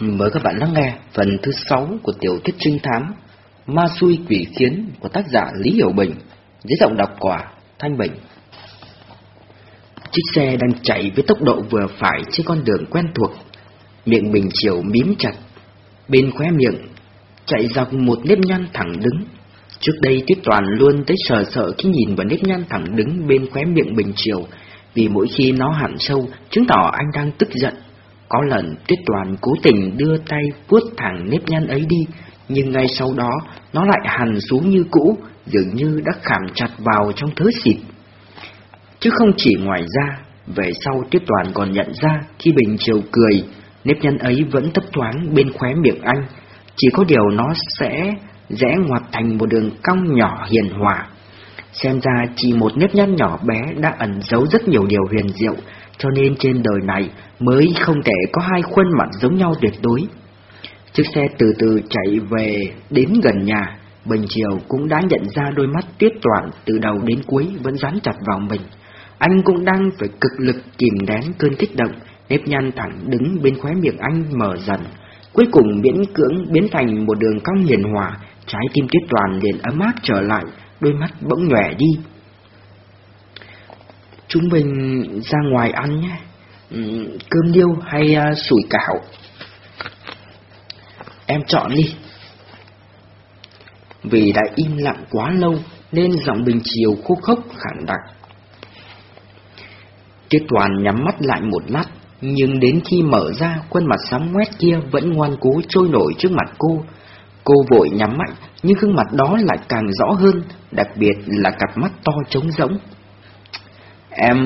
Mời các bạn lắng nghe phần thứ 6 của tiểu thuyết trinh thám Ma xui quỷ khiến của tác giả Lý Hiểu Bình, dưới giọng đọc quả Thanh Bình. Chiếc xe đang chạy với tốc độ vừa phải trên con đường quen thuộc, miệng bình chiều mím chặt, bên khóe miệng chạy dọc một nếp nhăn thẳng đứng. Trước đây Tiết Toàn luôn tới sờ sợ khi nhìn vào nếp nhăn thẳng đứng bên khóe miệng bình chiều, vì mỗi khi nó hẳn sâu, chứng tỏ anh đang tức giận. Có lần Tuyết Toàn cố tình đưa tay vuốt thẳng nếp nhăn ấy đi, nhưng ngay sau đó nó lại hằn xuống như cũ, dường như đã khảm chặt vào trong thớ xịt. Chứ không chỉ ngoài ra, về sau Tuyết Toàn còn nhận ra khi Bình Triều cười, nếp nhăn ấy vẫn thấp thoáng bên khóe miệng anh, chỉ có điều nó sẽ rẽ ngoặt thành một đường cong nhỏ hiền hòa. Xem ra chỉ một nếp nhăn nhỏ bé đã ẩn giấu rất nhiều điều huyền diệu, cho nên trên đời này mới không thể có hai khuôn mặt giống nhau tuyệt đối. Chiếc xe từ từ chạy về đến gần nhà, Bình Triều cũng đã nhận ra đôi mắt tuyết toàn từ đầu đến cuối vẫn dán chặt vào mình. Anh cũng đang phải cực lực kìm nén cơn kích động, nếp nhăn thẳng đứng bên khóe miệng anh mở dần. Cuối cùng miễn cưỡng biến thành một đường cong hiền hòa, trái tim tuyết toàn liền ấm áp trở lại, đôi mắt bỗng nhòe đi. Chúng mình ra ngoài ăn nhé. Ừ, cơm điêu hay uh, sủi cảo? Em chọn đi. Vì đã im lặng quá lâu nên giọng bình chiều khô khốc khản đặc. Tiết toàn nhắm mắt lại một lát, nhưng đến khi mở ra, khuôn mặt sám ngoét kia vẫn ngoan cố trôi nổi trước mặt cô. Cô vội nhắm mạnh, nhưng gương mặt đó lại càng rõ hơn, đặc biệt là cặp mắt to trống rỗng. Em...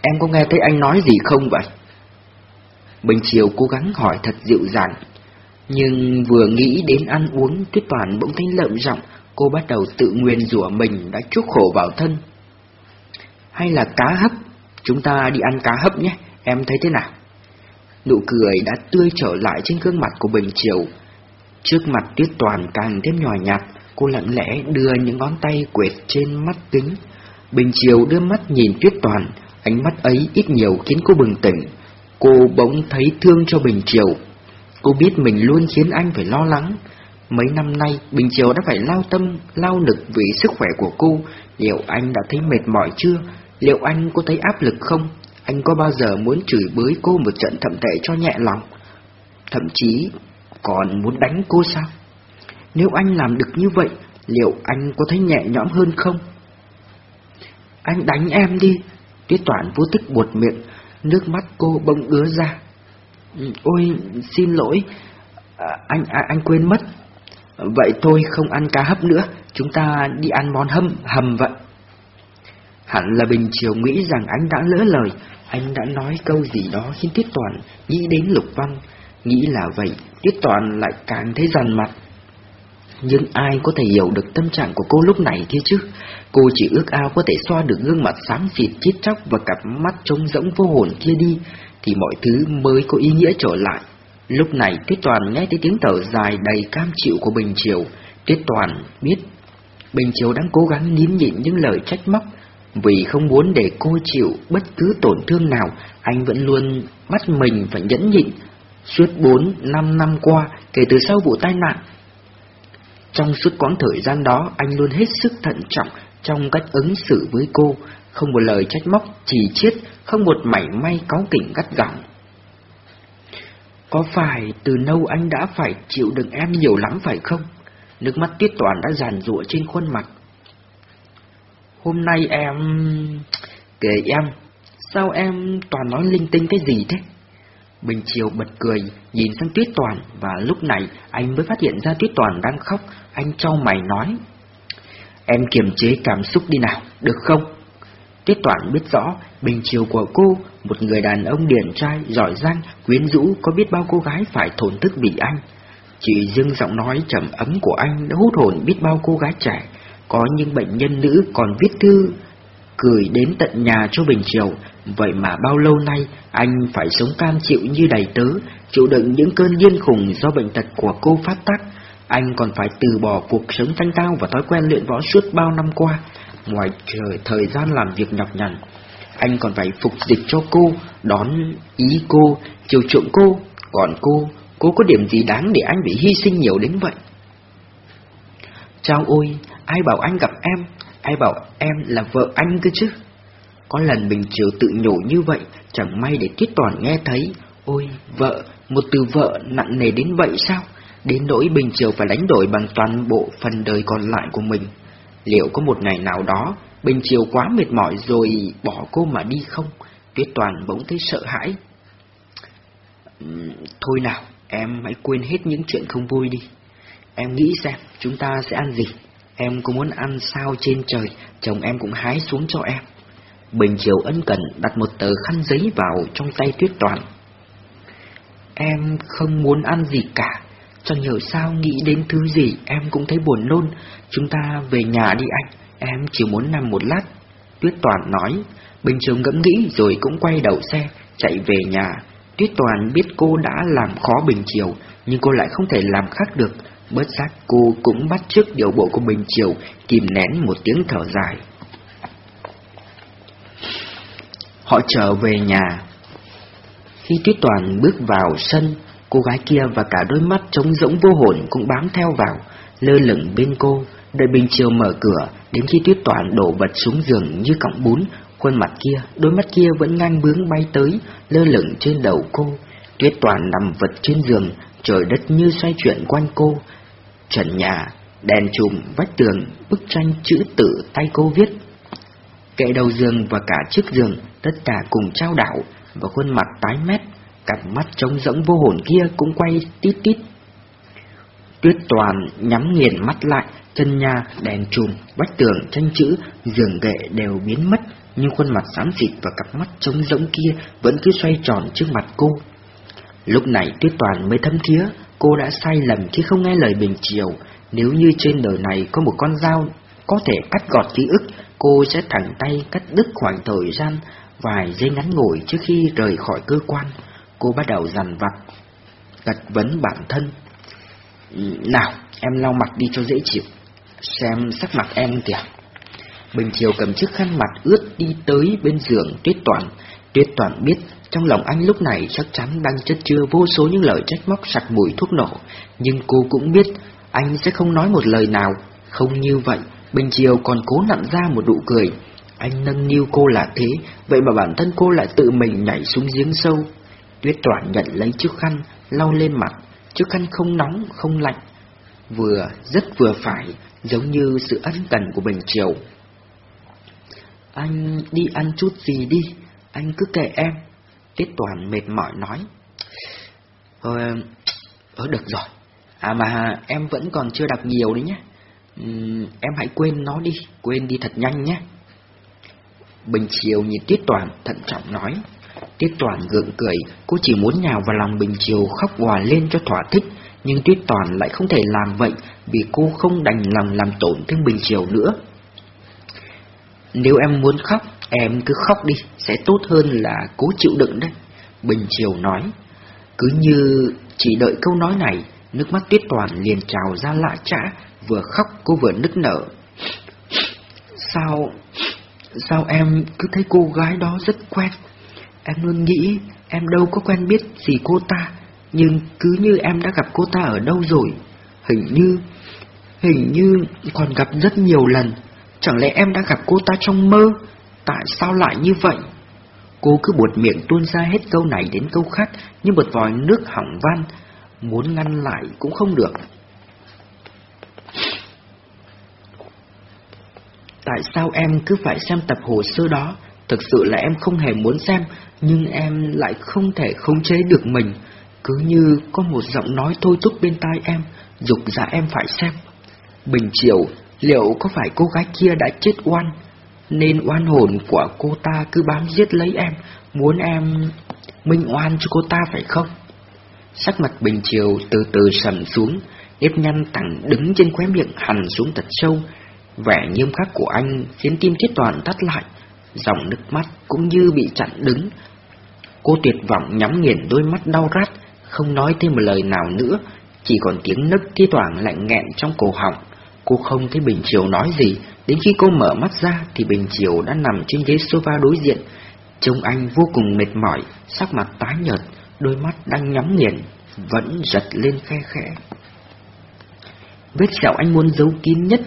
em có nghe thấy anh nói gì không vậy? Bình Chiều cố gắng hỏi thật dịu dàng, nhưng vừa nghĩ đến ăn uống, Tuyết Toàn bỗng thấy lợm giọng, cô bắt đầu tự nguyên rủa mình đã chuốc khổ vào thân. Hay là cá hấp? Chúng ta đi ăn cá hấp nhé, em thấy thế nào? Nụ cười đã tươi trở lại trên gương mặt của Bình Triều. Trước mặt Tuyết Toàn càng thêm nhòi nhạt, cô lặng lẽ đưa những ngón tay quệt trên mắt kính. Bình chiều đưa mắt nhìn Tuyết Toàn, ánh mắt ấy ít nhiều khiến cô bừng tỉnh. Cô bỗng thấy thương cho Bình chiều. Cô biết mình luôn khiến anh phải lo lắng. Mấy năm nay, Bình Chiều đã phải lao tâm, lao lực vì sức khỏe của cô. Liệu anh đã thấy mệt mỏi chưa? Liệu anh có thấy áp lực không? Anh có bao giờ muốn chửi bới cô một trận thậm tệ cho nhẹ lòng? Thậm chí còn muốn đánh cô sao? Nếu anh làm được như vậy, liệu anh có thấy nhẹ nhõm hơn không? Anh đánh em đi. Tuyết Toản vô tích buột miệng, nước mắt cô bỗng ứa ra. Ừ, ôi, xin lỗi, à, anh à, anh quên mất. Vậy tôi không ăn cá hấp nữa, chúng ta đi ăn món hâm hầm vậy. Hẳn là Bình Triều nghĩ rằng anh đã lỡ lời, anh đã nói câu gì đó khiến Tuyết Toàn nghĩ đến Lục Văn. Nghĩ là vậy, Tuyết Toàn lại càng thấy dằn mặt. Nhưng ai có thể hiểu được tâm trạng của cô lúc này kia chứ? Cô chỉ ước ao có thể xoa được gương mặt xám xịt chết chóc và cặp mắt trống rỗng vô hồn kia đi, thì mọi thứ mới có ý nghĩa trở lại. Lúc này tuyết Toàn nghe thấy tiếng thở dài đầy cam chịu của Bình Triều. tuyết Toàn biết Bình Triều đang cố gắng nín nhịn những lời trách móc, vì không muốn để cô chịu bất cứ tổn thương nào, anh vẫn luôn bắt mình phải nhẫn nhịn. Suốt 4 5 năm qua, kể từ sau vụ tai nạn, trong suốt quãng thời gian đó, anh luôn hết sức thận trọng trong cách ứng xử với cô, không một lời trách móc, chỉ chiết, không một mảy may cáu kỉnh gắt gỏng. Có phải từ lâu anh đã phải chịu đựng em nhiều lắm phải không? Nước mắt tiết toàn đã giàn rụa trên khuôn mặt. Hôm nay em... Kể em, sao em toàn nói linh tinh cái gì thế? Bình Chiều bật cười, nhìn sang Tuyết Toàn và lúc này anh mới phát hiện ra Tuyết Toàn đang khóc, anh trao mày nói. Em kiềm chế cảm xúc đi nào, được không? Tiết Toản biết rõ, bình chiều của cô, một người đàn ông điển trai, giỏi giang, quyến rũ, có biết bao cô gái phải thổn thức vì anh. Chỉ riêng giọng nói trầm ấm của anh đã hút hồn biết bao cô gái trẻ, có những bệnh nhân nữ còn viết thư cười đến tận nhà cho Bình Triều, vậy mà bao lâu nay anh phải sống cam chịu như đầy tớ, chịu đựng những cơn điên khùng do bệnh tật của cô phát tác. Anh còn phải từ bỏ cuộc sống thanh cao và thói quen luyện võ suốt bao năm qua, ngoài trời thời gian làm việc nhọc nhằn. Anh còn phải phục dịch cho cô, đón ý cô, chiều chuộng cô, còn cô, Cô có điểm gì đáng để anh bị hy sinh nhiều đến vậy? Chao ôi, ai bảo anh gặp em, ai bảo em là vợ anh cơ chứ? Có lần Bình Chiều tự nhủ như vậy, chẳng may để Tuyết Toàn nghe thấy. Ôi, vợ, một từ vợ nặng nề đến vậy sao? Đến nỗi Bình Chiều phải đánh đổi bằng toàn bộ phần đời còn lại của mình. Liệu có một ngày nào đó, Bình Chiều quá mệt mỏi rồi bỏ cô mà đi không? Tuyết Toàn bỗng thấy sợ hãi. Thôi nào, em hãy quên hết những chuyện không vui đi. Em nghĩ xem, chúng ta sẽ ăn gì? Em có muốn ăn sao trên trời, chồng em cũng hái xuống cho em. Bình Chiều ân cần đặt một tờ khăn giấy vào trong tay Tuyết Toàn. Em không muốn ăn gì cả, chẳng hiểu sao nghĩ đến thứ gì em cũng thấy buồn nôn. Chúng ta về nhà đi anh, em chỉ muốn nằm một lát. Tuyết Toàn nói, Bình Chiều ngẫm nghĩ rồi cũng quay đầu xe, chạy về nhà. Tuyết Toàn biết cô đã làm khó Bình Chiều, nhưng cô lại không thể làm khác được. Bớt giác cô cũng bắt trước điều bộ của Bình Chiều, kìm nén một tiếng thở dài. Họ trở về nhà. Khi Tuyết Toàn bước vào sân, cô gái kia và cả đôi mắt trống rỗng vô hồn cũng bám theo vào, lơ lửng bên cô, đợi Bình Chiều mở cửa, đến khi Tuyết Toàn đổ vật xuống giường như cọng bún, khuôn mặt kia, đôi mắt kia vẫn ngang bướng bay tới, lơ lửng trên đầu cô. Tuyết Toàn nằm vật trên giường, trời đất như xoay chuyển quanh cô. Trần nhà, đèn chùm, vách tường, bức tranh chữ tự tay cô viết. Kệ đầu giường và cả chiếc giường, tất cả cùng trao đảo, và khuôn mặt tái mét, cặp mắt trống rỗng vô hồn kia cũng quay tít tít. Tuyết Toàn nhắm nghiền mắt lại, chân nhà, đèn chùm, vách tường, tranh chữ, giường gệ đều biến mất, nhưng khuôn mặt xám xịt và cặp mắt trống rỗng kia vẫn cứ xoay tròn trước mặt cô. Lúc này Tuyết Toàn mới thấm thía, cô đã sai lầm khi không nghe lời Bình Chiều. Nếu như trên đời này có một con dao có thể cắt gọt ký ức, cô sẽ thẳng tay cắt đứt khoảng thời gian vài giây ngắn ngủi trước khi rời khỏi cơ quan. Cô bắt đầu dằn vặt, gật vấn bản thân. Nào, em lau mặt đi cho dễ chịu. Xem sắc mặt em kìa. Bình Chiều cầm chiếc khăn mặt ướt đi tới bên giường Tuyết Toàn. Tuyết Toàn biết trong lòng anh lúc này chắc chắn đang chất chứa vô số những lời trách móc sặc mùi thuốc nổ. Nhưng cô cũng biết anh sẽ không nói một lời nào. Không như vậy, Bình Chiều còn cố nặn ra một nụ cười. Anh nâng niu cô là thế, vậy mà bản thân cô lại tự mình nhảy xuống giếng sâu. Tuyết Toàn nhận lấy chiếc khăn, lau lên mặt. Chiếc khăn không nóng, không lạnh. Vừa, rất vừa phải, giống như sự ân cần của Bình Triều. Anh đi ăn chút gì đi, anh cứ kệ em. Tuyết Toàn mệt mỏi nói. Ờ, ờ được rồi. À mà em vẫn còn chưa đọc nhiều đấy nhé. Uhm, em hãy quên nó đi, quên đi thật nhanh nhé. Bình Triều nhìn Tuyết Toàn thận trọng nói. Tuyết Toàn gượng cười, cô chỉ muốn nhào vào lòng Bình Chiều khóc hòa lên cho thỏa thích, nhưng Tuyết Toàn lại không thể làm vậy vì cô không đành lòng làm tổn thương Bình Chiều nữa. Nếu em muốn khóc, em cứ khóc đi, sẽ tốt hơn là cố chịu đựng đấy. Bình Chiều nói. Cứ như chỉ đợi câu nói này, nước mắt tuyết toàn liền trào ra lạ chã, vừa khóc cô vừa nức nở. Sao, sao em cứ thấy cô gái đó rất quen? Em luôn nghĩ em đâu có quen biết gì cô ta, nhưng cứ như em đã gặp cô ta ở đâu rồi. Hình như, hình như còn gặp rất nhiều lần. Chẳng lẽ em đã gặp cô ta trong mơ? Tại sao lại như vậy? Cô cứ buột miệng tuôn ra hết câu này đến câu khác như một vòi nước hỏng van, muốn ngăn lại cũng không được. Tại sao em cứ phải xem tập hồ sơ đó? Thực sự là em không hề muốn xem, nhưng em lại không thể khống chế được mình. Cứ như có một giọng nói thôi thúc bên tai em, dục dạ em phải xem. Bình chiều, liệu có phải cô gái kia đã chết oan? Nên oan hồn của cô ta cứ bám giết lấy em, muốn em minh oan cho cô ta phải không? Sắc mặt Bình Chiều từ từ sầm xuống, nếp nhăn thẳng đứng trên khóe miệng hằn xuống thật sâu. Vẻ nghiêm khắc của anh khiến tim chết Toàn tắt lại, dòng nước mắt cũng như bị chặn đứng. Cô tuyệt vọng nhắm nghiền đôi mắt đau rát, không nói thêm một lời nào nữa, chỉ còn tiếng nức thi thoảng lạnh nghẹn trong cổ họng. Cô không thấy Bình Chiều nói gì, đến khi cô mở mắt ra thì Bình Chiều đã nằm trên ghế sofa đối diện. Trông anh vô cùng mệt mỏi, sắc mặt tái nhợt, đôi mắt đang nhắm nghiền. vẫn giật lên khe khẽ. Vết sẹo anh muốn giấu kín nhất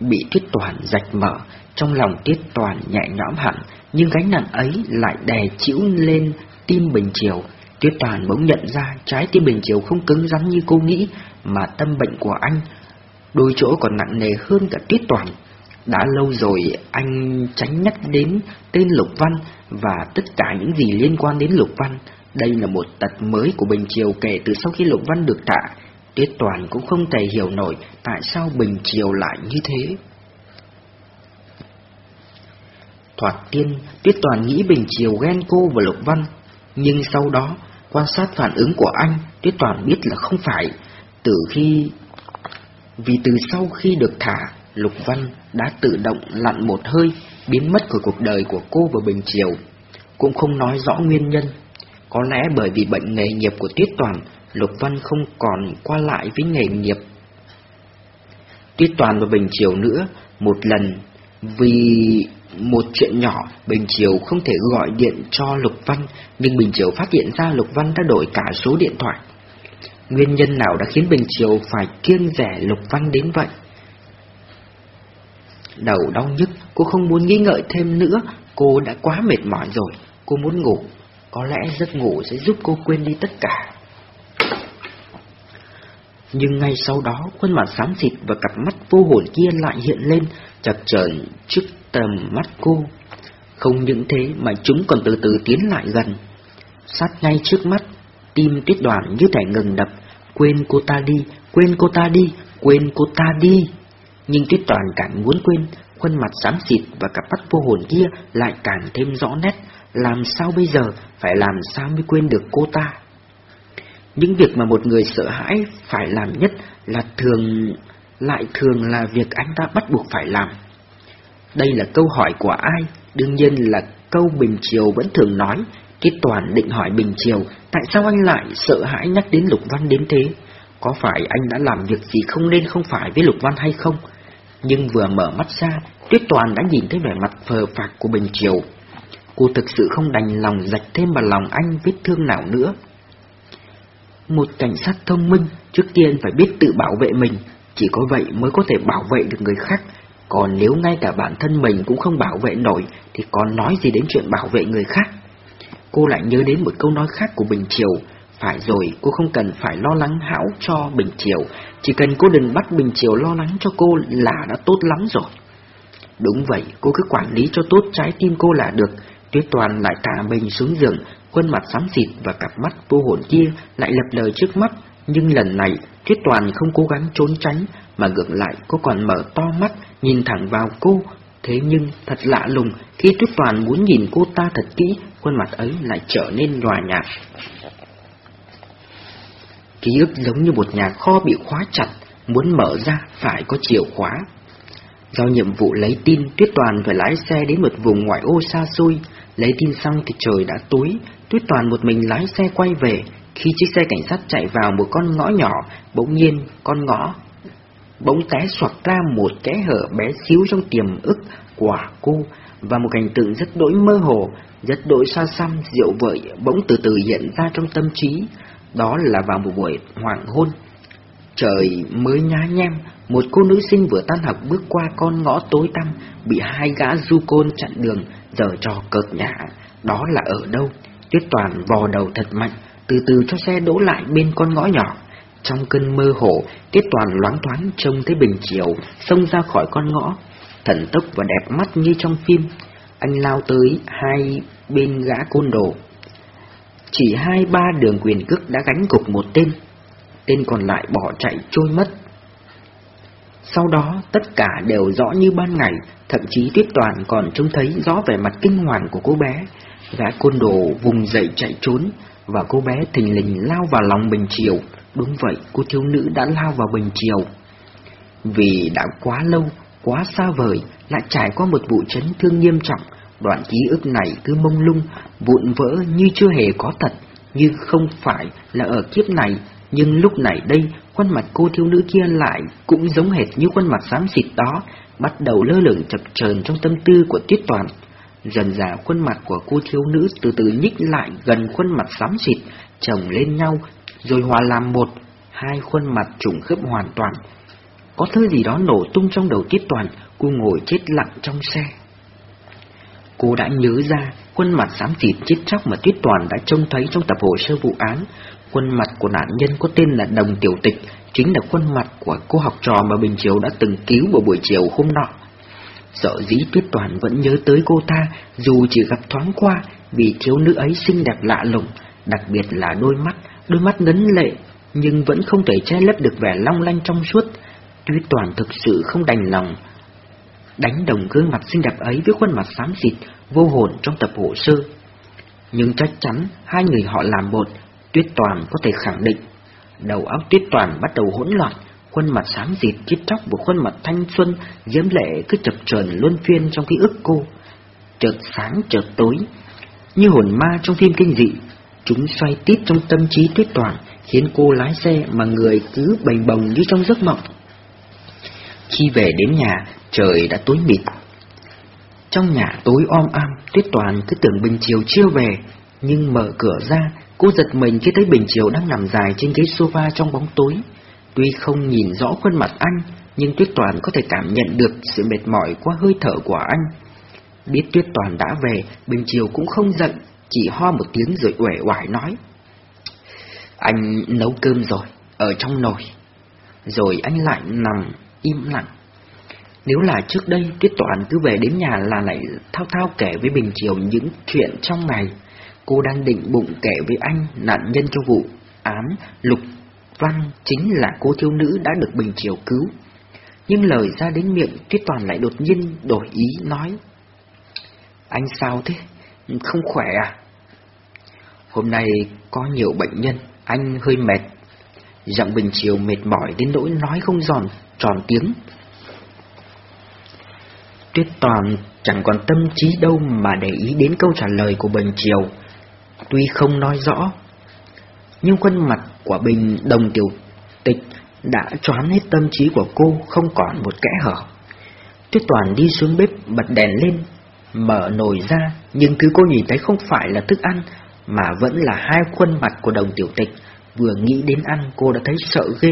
bị Tuyết Toàn rạch mở, trong lòng Tuyết Toàn nhẹ nhõm hẳn, nhưng gánh nặng ấy lại đè chịu lên tim Bình Triều. Tuyết Toàn bỗng nhận ra trái tim Bình Triều không cứng rắn như cô nghĩ, mà tâm bệnh của anh đôi chỗ còn nặng nề hơn cả Tuyết Toàn. Đã lâu rồi anh tránh nhắc đến tên Lục Văn và tất cả những gì liên quan đến Lục Văn. Đây là một tật mới của Bình Triều kể từ sau khi Lục Văn được thả. Tuyết Toàn cũng không thể hiểu nổi tại sao Bình Triều lại như thế. Thoạt tiên, Tuyết Toàn nghĩ Bình Triều ghen cô và Lục Văn, nhưng sau đó, quan sát phản ứng của anh, Tuyết Toàn biết là không phải. Từ khi... Vì từ sau khi được thả, Lục Văn đã tự động lặn một hơi, biến mất khỏi cuộc đời của cô và Bình Triều. Cũng không nói rõ nguyên nhân. Có lẽ bởi vì bệnh nghề nghiệp của Tuyết Toàn, Lục Văn không còn qua lại với nghề nghiệp. Tuyết Toàn và Bình Triều nữa, một lần, vì một chuyện nhỏ, Bình Triều không thể gọi điện cho Lục Văn, nhưng Bình Triều phát hiện ra Lục Văn đã đổi cả số điện thoại. Nguyên nhân nào đã khiến Bình Triều phải kiêng rẻ Lục Văn đến vậy? Đầu đau nhức, cô không muốn nghĩ ngợi thêm nữa, cô đã quá mệt mỏi rồi, cô muốn ngủ. Có lẽ giấc ngủ sẽ giúp cô quên đi tất cả. Nhưng ngay sau đó, khuôn mặt xám xịt và cặp mắt vô hồn kia lại hiện lên, chập chờn trước tầm mắt cô. Không những thế mà chúng còn từ từ tiến lại gần. Sát ngay trước mắt, tim tuyết đoàn như thể ngừng đập, quên cô ta đi, quên cô ta đi, quên cô ta đi. Nhưng tuyết đoàn càng muốn quên, khuôn mặt xám xịt và cặp mắt vô hồn kia lại càng thêm rõ nét, làm sao bây giờ, phải làm sao mới quên được cô ta. Những việc mà một người sợ hãi phải làm nhất là thường lại thường là việc anh ta bắt buộc phải làm. Đây là câu hỏi của ai? Đương nhiên là câu Bình Triều vẫn thường nói. Tiết Toàn định hỏi Bình Triều, tại sao anh lại sợ hãi nhắc đến Lục Văn đến thế? Có phải anh đã làm việc gì không nên không phải với Lục Văn hay không? Nhưng vừa mở mắt ra, Tuyết Toàn đã nhìn thấy vẻ mặt phờ phạc của Bình Triều. Cô thực sự không đành lòng rạch thêm vào lòng anh vết thương nào nữa. Một cảnh sát thông minh trước tiên phải biết tự bảo vệ mình, chỉ có vậy mới có thể bảo vệ được người khác. Còn nếu ngay cả bản thân mình cũng không bảo vệ nổi thì còn nói gì đến chuyện bảo vệ người khác. Cô lại nhớ đến một câu nói khác của Bình Triều. Phải rồi, cô không cần phải lo lắng hão cho Bình Triều, chỉ cần cô đừng bắt Bình Triều lo lắng cho cô là đã tốt lắm rồi. Đúng vậy, cô cứ quản lý cho tốt trái tim cô là được. Tuyết Toàn lại thả mình xuống giường, khuôn mặt xám xịt và cặp mắt vô hồn kia lại lập lời trước mắt, nhưng lần này Tuyết Toàn không cố gắng trốn tránh, mà ngược lại cô còn mở to mắt nhìn thẳng vào cô. Thế nhưng thật lạ lùng, khi Tuyết Toàn muốn nhìn cô ta thật kỹ, khuôn mặt ấy lại trở nên nhòa nhạt. Ký ức giống như một nhà kho bị khóa chặt, muốn mở ra phải có chìa khóa. Do nhiệm vụ lấy tin, Tuyết Toàn phải lái xe đến một vùng ngoại ô xa xôi, Lấy tin xong thì trời đã tối, Tuyết Toàn một mình lái xe quay về. Khi chiếc xe cảnh sát chạy vào một con ngõ nhỏ, bỗng nhiên con ngõ bỗng té soạt ra một kẽ hở bé xíu trong tiềm ức của cô và một cảnh tượng rất đỗi mơ hồ, rất đỗi xa xăm, diệu vợi bỗng từ từ hiện ra trong tâm trí. Đó là vào một buổi hoàng hôn. Trời mới nhá nhem, một cô nữ sinh vừa tan học bước qua con ngõ tối tăm, bị hai gã du côn chặn đường, giờ trò cợt nhã, đó là ở đâu? Tuyết Toàn vò đầu thật mạnh, từ từ cho xe đỗ lại bên con ngõ nhỏ. Trong cơn mơ hồ, Tuyết Toàn loáng thoáng trông thấy Bình Chiều xông ra khỏi con ngõ, thần tốc và đẹp mắt như trong phim. Anh lao tới hai bên gã côn đồ. Chỉ hai ba đường quyền cước đã gánh cục một tên, tên còn lại bỏ chạy trôi mất. Sau đó tất cả đều rõ như ban ngày, thậm chí Tuyết Toàn còn trông thấy rõ vẻ mặt kinh hoàng của cô bé. Gã côn đồ vùng dậy chạy trốn, và cô bé thình lình lao vào lòng Bình Triều. Đúng vậy, cô thiếu nữ đã lao vào Bình chiều Vì đã quá lâu, quá xa vời, lại trải qua một vụ chấn thương nghiêm trọng, đoạn ký ức này cứ mông lung, vụn vỡ như chưa hề có thật, như không phải là ở kiếp này, nhưng lúc này đây khuôn mặt cô thiếu nữ kia lại cũng giống hệt như khuôn mặt xám xịt đó, bắt đầu lơ lửng chập chờn trong tâm tư của Tuyết Toàn. Dần dà khuôn mặt của cô thiếu nữ từ từ nhích lại gần khuôn mặt xám xịt, chồng lên nhau, rồi hòa làm một, hai khuôn mặt trùng khớp hoàn toàn. Có thứ gì đó nổ tung trong đầu Tiết Toàn, cô ngồi chết lặng trong xe. Cô đã nhớ ra khuôn mặt xám xịt chết chóc mà Tuyết Toàn đã trông thấy trong tập hồ sơ vụ án. Khuôn mặt của nạn nhân có tên là Đồng Tiểu Tịch, chính là khuôn mặt của cô học trò mà Bình Chiều đã từng cứu vào buổi chiều hôm nọ. Sợ dĩ Tuyết Toàn vẫn nhớ tới cô ta, dù chỉ gặp thoáng qua, vì thiếu nữ ấy xinh đẹp lạ lùng, đặc biệt là đôi mắt, đôi mắt ngấn lệ, nhưng vẫn không thể che lấp được vẻ long lanh trong suốt. Tuyết Toàn thực sự không đành lòng đánh đồng gương mặt xinh đẹp ấy với khuôn mặt xám xịt, vô hồn trong tập hồ sơ. Nhưng chắc chắn hai người họ làm một, Tuyết Toàn có thể khẳng định. Đầu óc Tuyết Toàn bắt đầu hỗn loạn, khuôn mặt xám xịt chít chóc của khuôn mặt thanh xuân, diễm lệ cứ chập chờn luân phiên trong ký ức cô. Chợt sáng chợt tối, như hồn ma trong phim kinh dị, chúng xoay tít trong tâm trí Tuyết Toàn, khiến cô lái xe mà người cứ bềnh bồng như trong giấc mộng. Khi về đến nhà, trời đã tối mịt. Trong nhà tối om am, Tuyết Toàn cứ tưởng Bình Chiều chưa về, nhưng mở cửa ra, cô giật mình khi thấy Bình Chiều đang nằm dài trên ghế sofa trong bóng tối. Tuy không nhìn rõ khuôn mặt anh, nhưng Tuyết Toàn có thể cảm nhận được sự mệt mỏi qua hơi thở của anh. Biết Tuyết Toàn đã về, Bình Chiều cũng không giận, chị ho một tiếng rồi uể oải nói. Anh nấu cơm rồi, ở trong nồi. Rồi anh lại nằm im lặng. Nếu là trước đây, Tuyết Toàn cứ về đến nhà là lại thao thao kể với Bình Chiều những chuyện trong ngày. Cô đang định bụng kể với anh, nạn nhân trong vụ án Lục Văn chính là cô thiếu nữ đã được Bình Chiều cứu. Nhưng lời ra đến miệng, Tuyết Toàn lại đột nhiên đổi ý nói. Anh sao thế? Không khỏe à? Hôm nay có nhiều bệnh nhân, anh hơi mệt. Giọng Bình Chiều mệt mỏi đến nỗi nói không giòn, tròn tiếng. Tuyết Toàn chẳng còn tâm trí đâu mà để ý đến câu trả lời của Bình Chiều. Tuy không nói rõ, nhưng khuôn mặt của Bình Đồng Tiểu Tịch đã choán hết tâm trí của cô không còn một kẽ hở. Tuyết Toàn đi xuống bếp bật đèn lên, mở nồi ra, nhưng cứ cô nhìn thấy không phải là thức ăn, mà vẫn là hai khuôn mặt của Đồng Tiểu Tịch. Vừa nghĩ đến ăn cô đã thấy sợ ghê.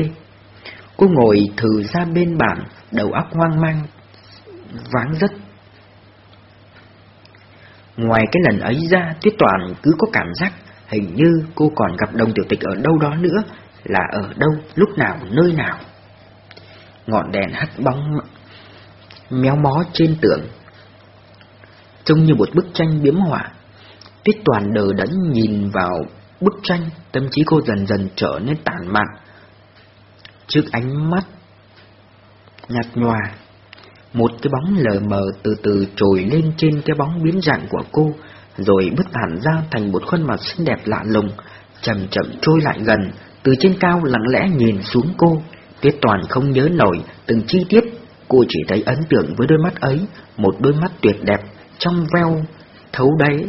Cô ngồi thử ra bên bàn, đầu óc hoang mang, váng rất. Ngoài cái lần ấy ra, Tuyết Toàn cứ có cảm giác hình như cô còn gặp đồng tiểu tịch ở đâu đó nữa, là ở đâu, lúc nào, nơi nào. Ngọn đèn hắt bóng méo mó trên tường, trông như một bức tranh biếm họa. Tuyết Toàn đờ đẫn nhìn vào bức tranh, tâm trí cô dần dần trở nên tản mạn. Trước ánh mắt nhạt nhòa, một cái bóng lờ mờ từ từ trồi lên trên cái bóng biến dạng của cô, rồi bứt hẳn ra thành một khuôn mặt xinh đẹp lạ lùng, chậm chậm trôi lại gần, từ trên cao lặng lẽ nhìn xuống cô. Tuyết Toàn không nhớ nổi từng chi tiết, cô chỉ thấy ấn tượng với đôi mắt ấy, một đôi mắt tuyệt đẹp, trong veo, thấu đáy.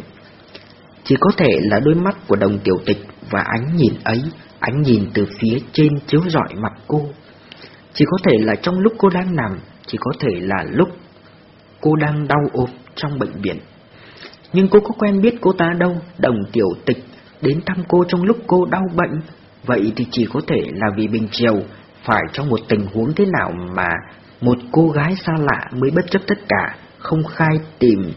Chỉ có thể là đôi mắt của đồng tiểu tịch và ánh nhìn ấy, ánh nhìn từ phía trên chiếu rọi mặt cô. Chỉ có thể là trong lúc cô đang nằm, chỉ có thể là lúc cô đang đau ốm trong bệnh viện. Nhưng cô có quen biết cô ta đâu, đồng tiểu tịch, đến thăm cô trong lúc cô đau bệnh. Vậy thì chỉ có thể là vì Bình Triều phải trong một tình huống thế nào mà một cô gái xa lạ mới bất chấp tất cả, không khai tìm,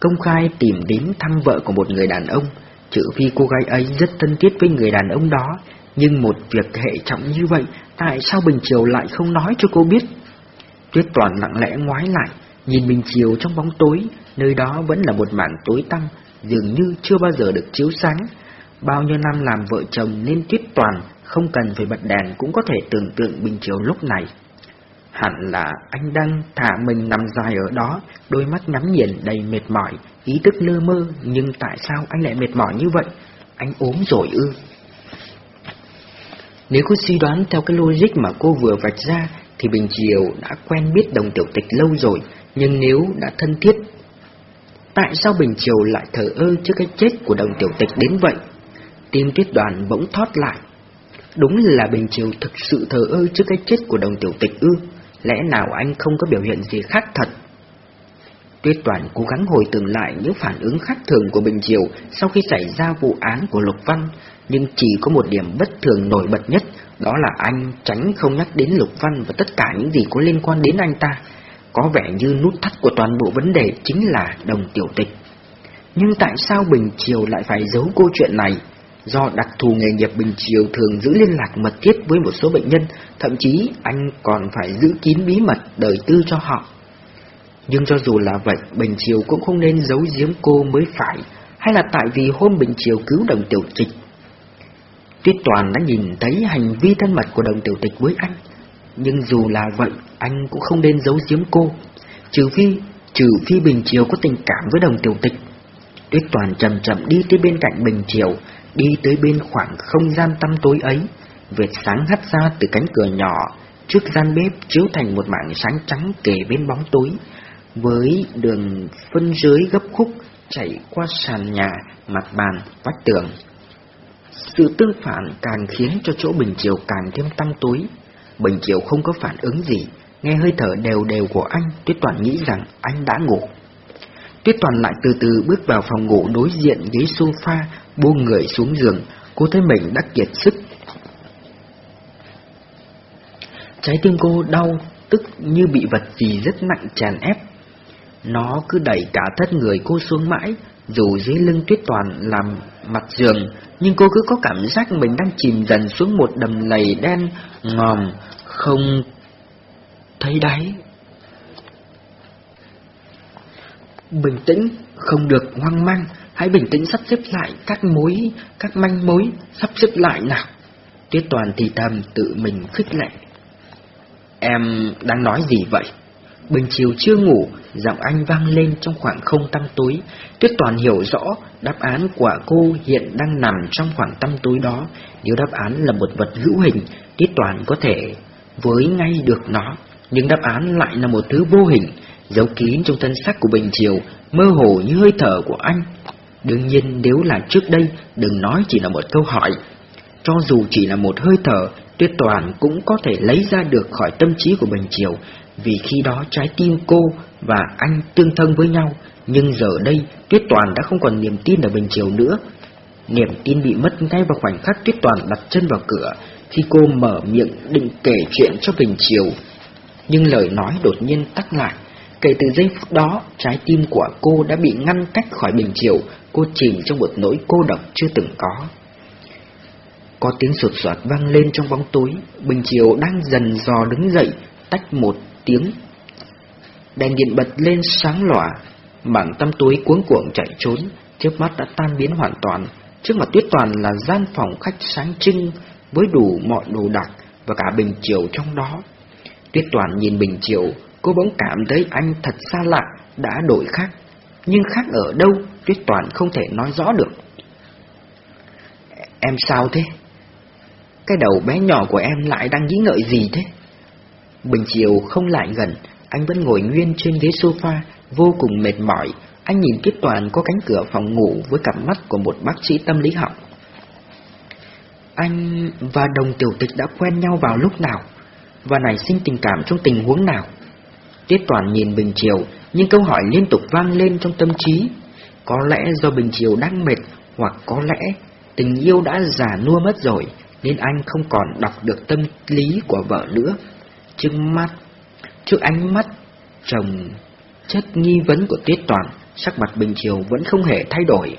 công khai tìm đến thăm vợ của một người đàn ông, trừ phi cô gái ấy rất thân thiết với người đàn ông đó, nhưng một việc hệ trọng như vậy, tại sao Bình Triều lại không nói cho cô biết? Tuyết Toàn lặng lẽ ngoái lại, nhìn Bình Triều trong bóng tối, nơi đó vẫn là một mảng tối tăm, dường như chưa bao giờ được chiếu sáng. Bao nhiêu năm làm vợ chồng nên Tuyết Toàn không cần phải bật đèn cũng có thể tưởng tượng Bình Triều lúc này. Hẳn là anh đang thả mình nằm dài ở đó, đôi mắt nhắm nghiền đầy mệt mỏi, ý thức lơ mơ, nhưng tại sao anh lại mệt mỏi như vậy? Anh ốm rồi ư? Nếu cứ suy đoán theo cái logic mà cô vừa vạch ra, thì Bình Triều đã quen biết đồng tiểu tịch lâu rồi, nhưng nếu đã thân thiết, tại sao Bình Triều lại thở ơ trước cái chết của đồng tiểu tịch đến vậy? Tim tuyết đoàn bỗng thoát lại. Đúng là Bình Triều thực sự thờ ơ trước cái chết của đồng tiểu tịch ư, lẽ nào anh không có biểu hiện gì khác thật? Tuyết Toàn cố gắng hồi tưởng lại những phản ứng khác thường của Bình Diệu sau khi xảy ra vụ án của Lục Văn, nhưng chỉ có một điểm bất thường nổi bật nhất, đó là anh tránh không nhắc đến Lục Văn và tất cả những gì có liên quan đến anh ta. Có vẻ như nút thắt của toàn bộ vấn đề chính là đồng tiểu tịch. Nhưng tại sao Bình Triều lại phải giấu câu chuyện này? Do đặc thù nghề nghiệp Bình Triều thường giữ liên lạc mật thiết với một số bệnh nhân, thậm chí anh còn phải giữ kín bí mật đời tư cho họ. Nhưng cho dù là vậy, Bình Triều cũng không nên giấu giếm cô mới phải, hay là tại vì hôm Bình Triều cứu đồng tiểu tịch. Tuyết Toàn đã nhìn thấy hành vi thân mật của đồng tiểu tịch với anh, nhưng dù là vậy, anh cũng không nên giấu giếm cô, trừ phi, trừ phi Bình Triều có tình cảm với đồng tiểu tịch. Tuyết Toàn chậm chậm đi tới bên cạnh Bình Triều, đi tới bên khoảng không gian tăm tối ấy, vệt sáng hắt ra từ cánh cửa nhỏ, trước gian bếp chiếu thành một mảng sáng trắng kề bên bóng tối, với đường phân giới gấp khúc chạy qua sàn nhà, mặt bàn, vách tường. Sự tương phản càng khiến cho chỗ Bình Triều càng thêm tăm tối. Bình Triều không có phản ứng gì, nghe hơi thở đều đều của anh, Tuyết Toàn nghĩ rằng anh đã ngủ. Tuyết Toàn lại từ từ bước vào phòng ngủ đối diện ghế sofa, buông người xuống giường, cô thấy mình đã kiệt sức. Trái tim cô đau, tức như bị vật gì rất nặng chèn ép. Nó cứ đẩy cả thân người cô xuống mãi, dù dưới lưng tuyết toàn làm mặt giường, nhưng cô cứ có cảm giác mình đang chìm dần xuống một đầm lầy đen ngòm, không thấy đáy. Bình tĩnh, không được hoang mang, hãy bình tĩnh sắp xếp lại các mối, các manh mối, sắp xếp lại nào. Tuyết toàn thì thầm tự mình khích lệ. Em đang nói gì vậy? Bình chiều chưa ngủ, giọng anh vang lên trong khoảng không tăm tối. Tuyết toàn hiểu rõ đáp án của cô hiện đang nằm trong khoảng tăm tối đó. Nếu đáp án là một vật hữu hình, Tuyết toàn có thể với ngay được nó. Nhưng đáp án lại là một thứ vô hình, giấu kín trong thân sắc của Bình Chiều, mơ hồ như hơi thở của anh. Đương nhiên nếu là trước đây, đừng nói chỉ là một câu hỏi. Cho dù chỉ là một hơi thở, Tuyết Toàn cũng có thể lấy ra được khỏi tâm trí của Bình Chiều, vì khi đó trái tim cô và anh tương thân với nhau, nhưng giờ đây Tuyết Toàn đã không còn niềm tin ở Bình Chiều nữa. Niềm tin bị mất ngay vào khoảnh khắc Tuyết Toàn đặt chân vào cửa, khi cô mở miệng định kể chuyện cho Bình Chiều. Nhưng lời nói đột nhiên tắt lại, kể từ giây phút đó, trái tim của cô đã bị ngăn cách khỏi Bình Chiều, cô chìm trong một nỗi cô độc chưa từng có. Có tiếng sột soạt vang lên trong bóng tối, Bình Chiều đang dần dò đứng dậy, tách một tiếng. Đèn điện bật lên sáng lòa, mảng tăm tối cuống cuồng chạy trốn, trước mắt đã tan biến hoàn toàn. Trước mặt Tuyết Toàn là gian phòng khách sáng trưng với đủ mọi đồ đạc và cả Bình Chiều trong đó. Tuyết Toàn nhìn Bình Chiều, cô bỗng cảm thấy anh thật xa lạ, đã đổi khác. Nhưng khác ở đâu, Tuyết Toàn không thể nói rõ được. Em sao thế? Cái đầu bé nhỏ của em lại đang nghĩ ngợi gì thế? Bình chiều không lại gần, anh vẫn ngồi nguyên trên ghế sofa, vô cùng mệt mỏi. Anh nhìn Tuyết toàn có cánh cửa phòng ngủ với cặp mắt của một bác sĩ tâm lý học. Anh và đồng tiểu tịch đã quen nhau vào lúc nào? Và nảy sinh tình cảm trong tình huống nào? Tiết toàn nhìn Bình Triều, nhưng câu hỏi liên tục vang lên trong tâm trí. Có lẽ do Bình Triều đang mệt, hoặc có lẽ tình yêu đã già nua mất rồi, nên anh không còn đọc được tâm lý của vợ nữa. Trước mắt, trước ánh mắt chồng chất nghi vấn của Tiết Toàn, sắc mặt Bình Triều vẫn không hề thay đổi.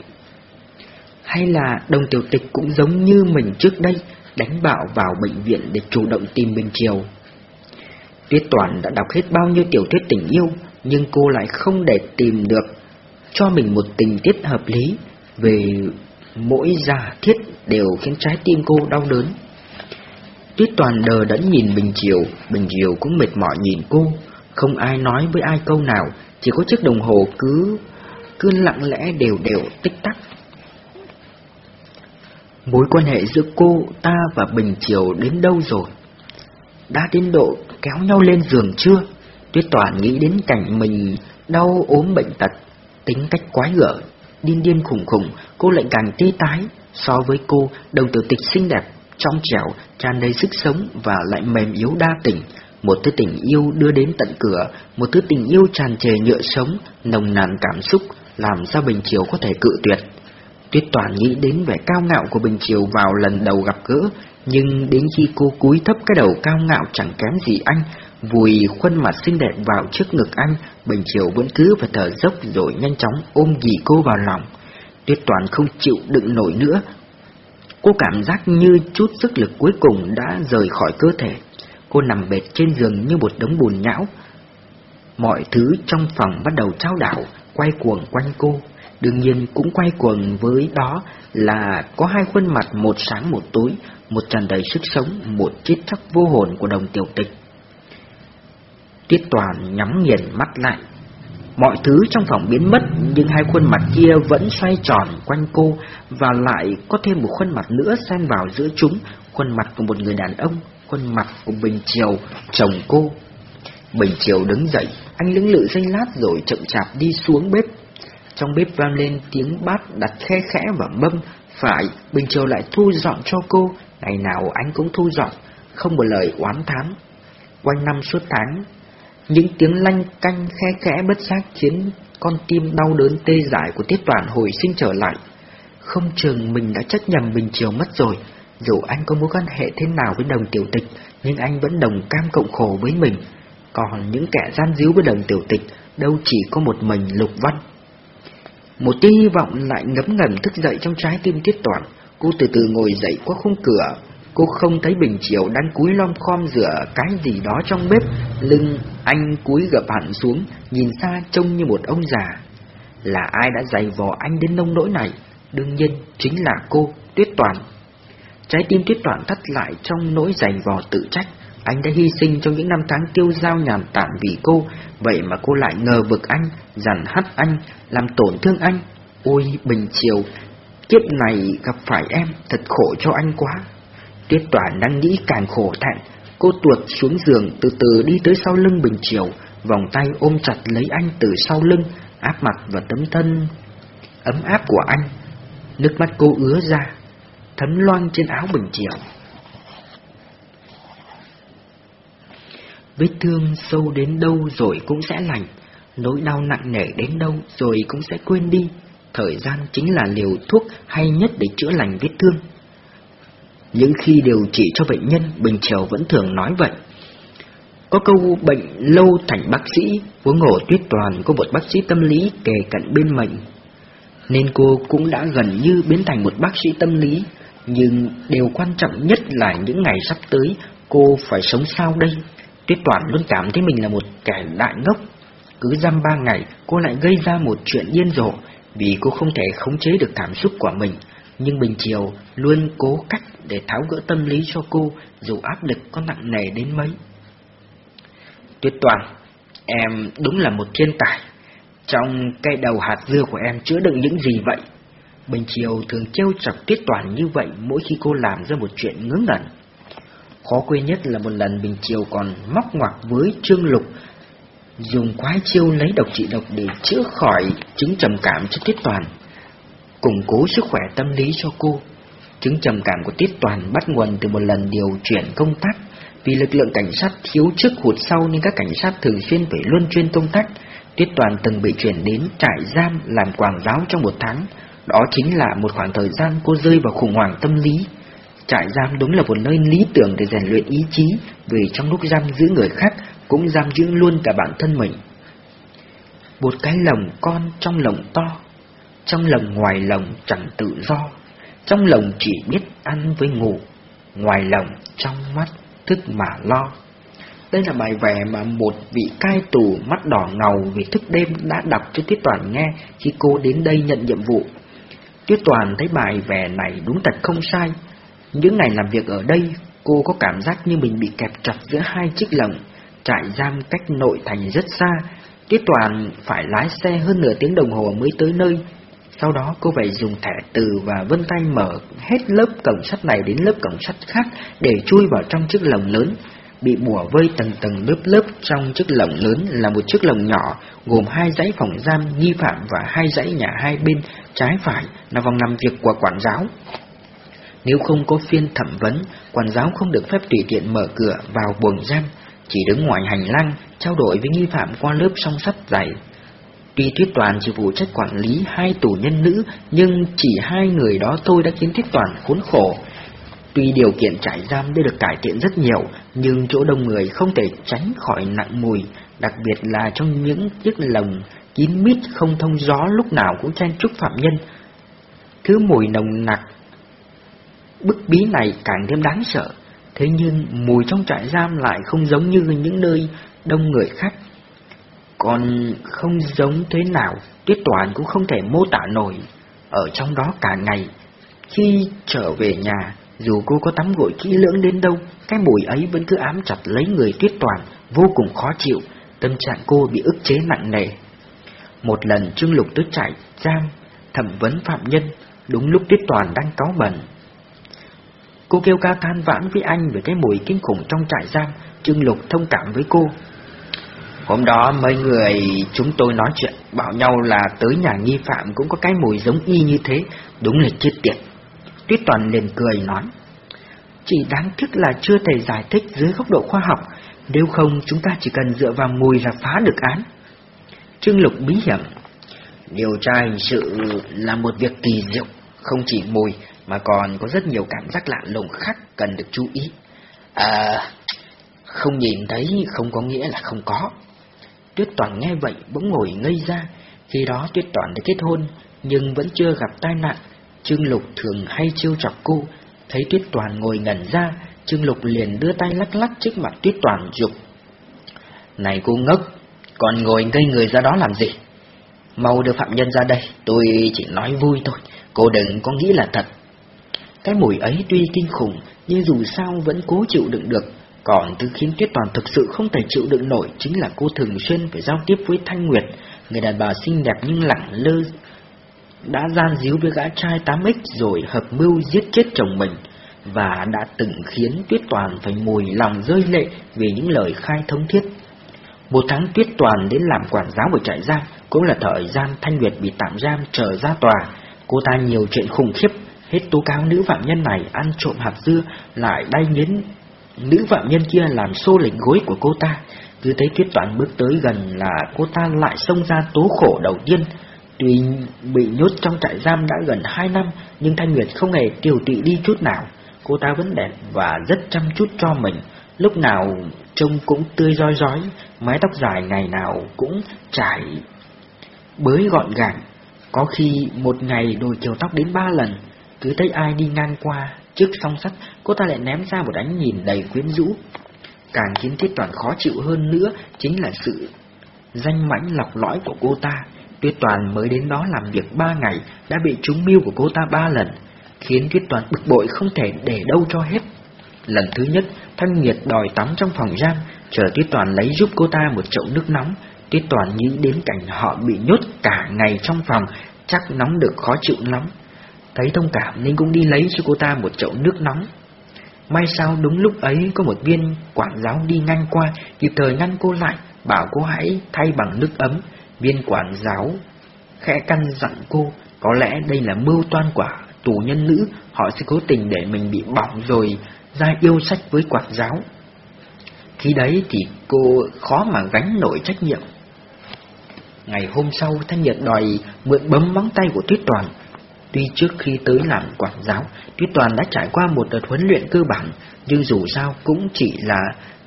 Hay là đồng tiểu tịch cũng giống như mình trước đây, đánh bạo vào bệnh viện để chủ động tìm Bình Triều. Tiết Toàn đã đọc hết bao nhiêu tiểu thuyết tình yêu, nhưng cô lại không để tìm được cho mình một tình tiết hợp lý về mỗi giả thiết đều khiến trái tim cô đau đớn. Tuyết toàn đờ đẫn nhìn Bình Chiều, Bình Chiều cũng mệt mỏi nhìn cô, không ai nói với ai câu nào, chỉ có chiếc đồng hồ cứ cứ lặng lẽ đều đều tích tắc. Mối quan hệ giữa cô, ta và Bình Chiều đến đâu rồi? Đã đến độ kéo nhau lên giường chưa? Tuyết toàn nghĩ đến cảnh mình đau ốm bệnh tật, tính cách quái gở, điên điên khủng khủng, cô lại càng tê tái. So với cô, đồng tử tịch xinh đẹp, trong trẻo, tràn đầy sức sống và lại mềm yếu đa tình. Một thứ tình yêu đưa đến tận cửa, một thứ tình yêu tràn trề nhựa sống, nồng nàn cảm xúc, làm sao Bình Chiều có thể cự tuyệt. Tuyết Toàn nghĩ đến vẻ cao ngạo của Bình Triều vào lần đầu gặp gỡ, nhưng đến khi cô cúi thấp cái đầu cao ngạo chẳng kém gì anh, vùi khuôn mặt xinh đẹp vào trước ngực anh, Bình Triều vẫn cứ phải thở dốc rồi nhanh chóng ôm ghì cô vào lòng. Tuyết Toàn không chịu đựng nổi nữa. Cô cảm giác như chút sức lực cuối cùng đã rời khỏi cơ thể. Cô nằm bệt trên giường như một đống bùn nhão. Mọi thứ trong phòng bắt đầu trao đảo, quay cuồng quanh cô. Đương nhiên cũng quay cuồng với đó là có hai khuôn mặt một sáng một tối, một tràn đầy sức sống, một chết chóc vô hồn của đồng tiểu tịch. Tiết toàn nhắm nghiền mắt lại. Mọi thứ trong phòng biến mất, nhưng hai khuôn mặt kia vẫn xoay tròn quanh cô, và lại có thêm một khuôn mặt nữa xen vào giữa chúng, khuôn mặt của một người đàn ông, khuôn mặt của Bình Triều, chồng cô. Bình Triều đứng dậy, anh lưỡng lự danh lát rồi chậm chạp đi xuống bếp. Trong bếp vang lên tiếng bát đặt khe khẽ và mâm, phải, Bình Triều lại thu dọn cho cô, ngày nào anh cũng thu dọn, không một lời oán thán. Quanh năm suốt tháng, những tiếng lanh canh khe khẽ bất giác khiến con tim đau đớn tê dại của Tiết Toàn hồi sinh trở lại. Không chừng mình đã trách nhầm Bình chiều mất rồi, dù anh có mối quan hệ thế nào với đồng tiểu tịch, nhưng anh vẫn đồng cam cộng khổ với mình. Còn những kẻ gian díu với đồng tiểu tịch, đâu chỉ có một mình Lục Văn. Một tia hy vọng lại ngấm ngầm thức dậy trong trái tim Tiết Toàn. Cô từ từ ngồi dậy qua khung cửa. Cô không thấy Bình Triều đang cúi lom khom rửa cái gì đó trong bếp. Lưng anh cúi gập hẳn xuống, nhìn xa trông như một ông già. Là ai đã giày vò anh đến nông nỗi này? Đương nhiên, chính là cô, Tuyết Toàn. Trái tim Tuyết Toàn thắt lại trong nỗi giày vò tự trách. Anh đã hy sinh trong những năm tháng tiêu dao nhàn tản vì cô, vậy mà cô lại ngờ vực anh, dằn hắt anh, làm tổn thương anh. Ôi, Bình Triều, kiếp này gặp phải em, thật khổ cho anh quá tiết Toàn đang nghĩ càng khổ thẹn, cô tuột xuống giường từ từ đi tới sau lưng Bình Triều, vòng tay ôm chặt lấy anh từ sau lưng, áp mặt vào tấm thân ấm áp của anh. Nước mắt cô ứa ra, thấm loang trên áo Bình Triều. Vết thương sâu đến đâu rồi cũng sẽ lành, nỗi đau nặng nề đến đâu rồi cũng sẽ quên đi. Thời gian chính là liều thuốc hay nhất để chữa lành vết thương. Những khi điều trị cho bệnh nhân, Bình Triều vẫn thường nói vậy. Có câu bệnh lâu thành bác sĩ, vốn ngộ tuyết toàn có một bác sĩ tâm lý kề cận bên mệnh. Nên cô cũng đã gần như biến thành một bác sĩ tâm lý, nhưng điều quan trọng nhất là những ngày sắp tới cô phải sống sao đây? Tuyết Toàn luôn cảm thấy mình là một kẻ đại ngốc. Cứ dăm ba ngày, cô lại gây ra một chuyện điên rồ, vì cô không thể khống chế được cảm xúc của mình. Nhưng Bình Triều luôn cố cách để tháo gỡ tâm lý cho cô, dù áp lực có nặng nề đến mấy. Tuyết Toàn, em đúng là một thiên tài. Trong cây đầu hạt dưa của em chứa đựng những gì vậy? Bình Triều thường trêu chọc Tuyết Toàn như vậy mỗi khi cô làm ra một chuyện ngớ ngẩn. Khó quên nhất là một lần Bình Triều còn móc ngoặc với Trương Lục, dùng quái chiêu lấy độc trị độc để chữa khỏi chứng trầm cảm cho Tuyết Toàn, củng cố sức khỏe tâm lý cho cô. Chứng trầm cảm của Tiết Toàn bắt nguồn từ một lần điều chuyển công tác, vì lực lượng cảnh sát thiếu trước hụt sau nên các cảnh sát thường xuyên phải luân chuyên công tác. Tiết Toàn từng bị chuyển đến trại giam làm quản giáo trong một tháng, đó chính là một khoảng thời gian cô rơi vào khủng hoảng tâm lý. Trại giam đúng là một nơi lý tưởng để rèn luyện ý chí, vì trong lúc giam giữ người khác cũng giam giữ luôn cả bản thân mình. Một cái lồng con trong lồng to, trong lồng ngoài lồng chẳng tự do, trong lồng chỉ biết ăn với ngủ, ngoài lồng trong mắt thức mà lo. Đây là bài vẽ mà một vị cai tù mắt đỏ ngầu vì thức đêm đã đọc cho Tiết Toàn nghe khi cô đến đây nhận nhiệm vụ. Tiết Toàn thấy bài vẽ này đúng thật không sai, những ngày làm việc ở đây, cô có cảm giác như mình bị kẹp chặt giữa hai chiếc lồng, trại giam cách nội thành rất xa. Tiết Toàn phải lái xe hơn nửa tiếng đồng hồ mới tới nơi. Sau đó cô phải dùng thẻ từ và vân tay mở hết lớp cổng sắt này đến lớp cổng sắt khác để chui vào trong chiếc lồng lớn. Bị bùa vây tầng tầng lớp lớp trong chiếc lồng lớn là một chiếc lồng nhỏ gồm hai dãy phòng giam nghi phạm và hai dãy nhà hai bên trái phải là vòng làm việc của quản giáo. Nếu không có phiên thẩm vấn, quản giáo không được phép tùy tiện mở cửa vào buồng giam, chỉ đứng ngoài hành lang trao đổi với nghi phạm qua lớp song sắt dày. Tuy Tuyết Toàn chỉ phụ trách quản lý hai tù nhân nữ, nhưng chỉ hai người đó thôi đã khiến Tuyết Toàn khốn khổ. Tuy điều kiện trại giam đã được cải thiện rất nhiều, nhưng chỗ đông người không thể tránh khỏi nặng mùi, đặc biệt là trong những chiếc lồng kín mít không thông gió lúc nào cũng chen chúc phạm nhân. Thứ mùi nồng nặc, bức bí này càng thêm đáng sợ, thế nhưng mùi trong trại giam lại không giống như những nơi đông người khác. Còn không giống thế nào, Tuyết Toàn cũng không thể mô tả nổi, ở trong đó cả ngày. Khi trở về nhà, dù cô có tắm gội kỹ lưỡng đến đâu, cái mùi ấy vẫn cứ ám chặt lấy người Tuyết Toàn, vô cùng khó chịu, tâm trạng cô bị ức chế nặng nề. Một lần Trương Lục tới trại giam, thẩm vấn phạm nhân, đúng lúc Tuyết Toàn đang cáu bẩn. Cô kêu ca than vãn với anh về cái mùi kinh khủng trong trại giam, Trương Lục thông cảm với cô. Hôm đó mấy người chúng tôi nói chuyện, bảo nhau là tới nhà nghi phạm cũng có cái mùi giống y như thế, đúng là chết tiệt. Tuyết Toàn liền cười nói, chỉ đáng tiếc là chưa thể giải thích dưới góc độ khoa học, nếu không chúng ta chỉ cần dựa vào mùi là phá được án. Trương Lục bí hiểm, điều tra hình sự là một việc kỳ diệu, không chỉ mùi mà còn có rất nhiều cảm giác lạ lùng khác cần được chú ý. À, không nhìn thấy không có nghĩa là không có. Tuyết Toàn nghe vậy bỗng ngồi ngây ra, khi đó Tuyết Toàn đã kết hôn, nhưng vẫn chưa gặp tai nạn. Trương Lục thường hay trêu chọc cô, thấy Tuyết Toàn ngồi ngẩn ra, Trương Lục liền đưa tay lắc lắc trước mặt Tuyết Toàn dục. Này cô ngốc, còn ngồi ngây người ra đó làm gì? Mau đưa phạm nhân ra đây, tôi chỉ nói vui thôi, cô đừng có nghĩ là thật. Cái mùi ấy tuy kinh khủng, nhưng dù sao vẫn cố chịu đựng được, còn thứ khiến Tuyết Toàn thực sự không thể chịu đựng nổi chính là cô thường xuyên phải giao tiếp với Thanh Nguyệt, người đàn bà xinh đẹp nhưng lẳng lơ, đã gian díu với gã trai 8X rồi hợp mưu giết chết chồng mình, và đã từng khiến Tuyết Toàn phải mùi lòng rơi lệ vì những lời khai thống thiết. Một tháng Tuyết Toàn đến làm quản giáo ở trại giam, cũng là thời gian Thanh Nguyệt bị tạm giam trở ra tòa. Cô ta nhiều chuyện khủng khiếp, hết tố cáo nữ phạm nhân này ăn trộm hạt dưa, lại đay nghiến Nữ phạm nhân kia làm xô lệnh gối của cô ta, cứ thấy Tuyết Toàn bước tới gần là cô ta lại xông ra tố khổ đầu tiên. Tuy bị nhốt trong trại giam đã gần 2 năm, nhưng Thanh Nguyệt không hề tiêu tụy đi chút nào. Cô ta vẫn đẹp và rất chăm chút cho mình, lúc nào trông cũng tươi roi rói, mái tóc dài ngày nào cũng trải bới gọn gàng. Có khi một ngày đổi chiều tóc đến ba lần, cứ thấy ai đi ngang qua Trước song sắt, cô ta lại ném ra một ánh nhìn đầy quyến rũ. Càng khiến Tiết Toàn khó chịu hơn nữa chính là sự danh mãnh lọc lõi của cô ta. Tuyết Toàn mới đến đó làm việc ba ngày đã bị trúng mưu của cô ta ba lần, khiến Tuyết Toàn bực bội không thể để đâu cho hết. Lần thứ nhất, Thanh Nhiệt đòi tắm trong phòng giam, chờ Tuyết Toàn lấy giúp cô ta một chậu nước nóng. Tuyết Toàn nghĩ đến cảnh họ bị nhốt cả ngày trong phòng, chắc nóng được khó chịu lắm. Thấy thông cảm nên cũng đi lấy cho cô ta một chậu nước nóng. May sao đúng lúc ấy có một viên quản giáo đi ngang qua, kịp thời ngăn cô lại, bảo cô hãy thay bằng nước ấm. Viên quản giáo khẽ căn dặn cô, có lẽ đây là mưu toan quả tù nhân nữ, họ sẽ cố tình để mình bị bỏng rồi ra yêu sách với quản giáo. Khi đấy thì cô khó mà gánh nổi trách nhiệm. Ngày hôm sau, Thanh Nhật đòi mượn bấm móng tay của Tuyết Toàn, Tuy trước khi tới làm quản giáo, Tuyết Toàn đã trải qua một đợt huấn luyện cơ bản, nhưng dù sao cũng chỉ là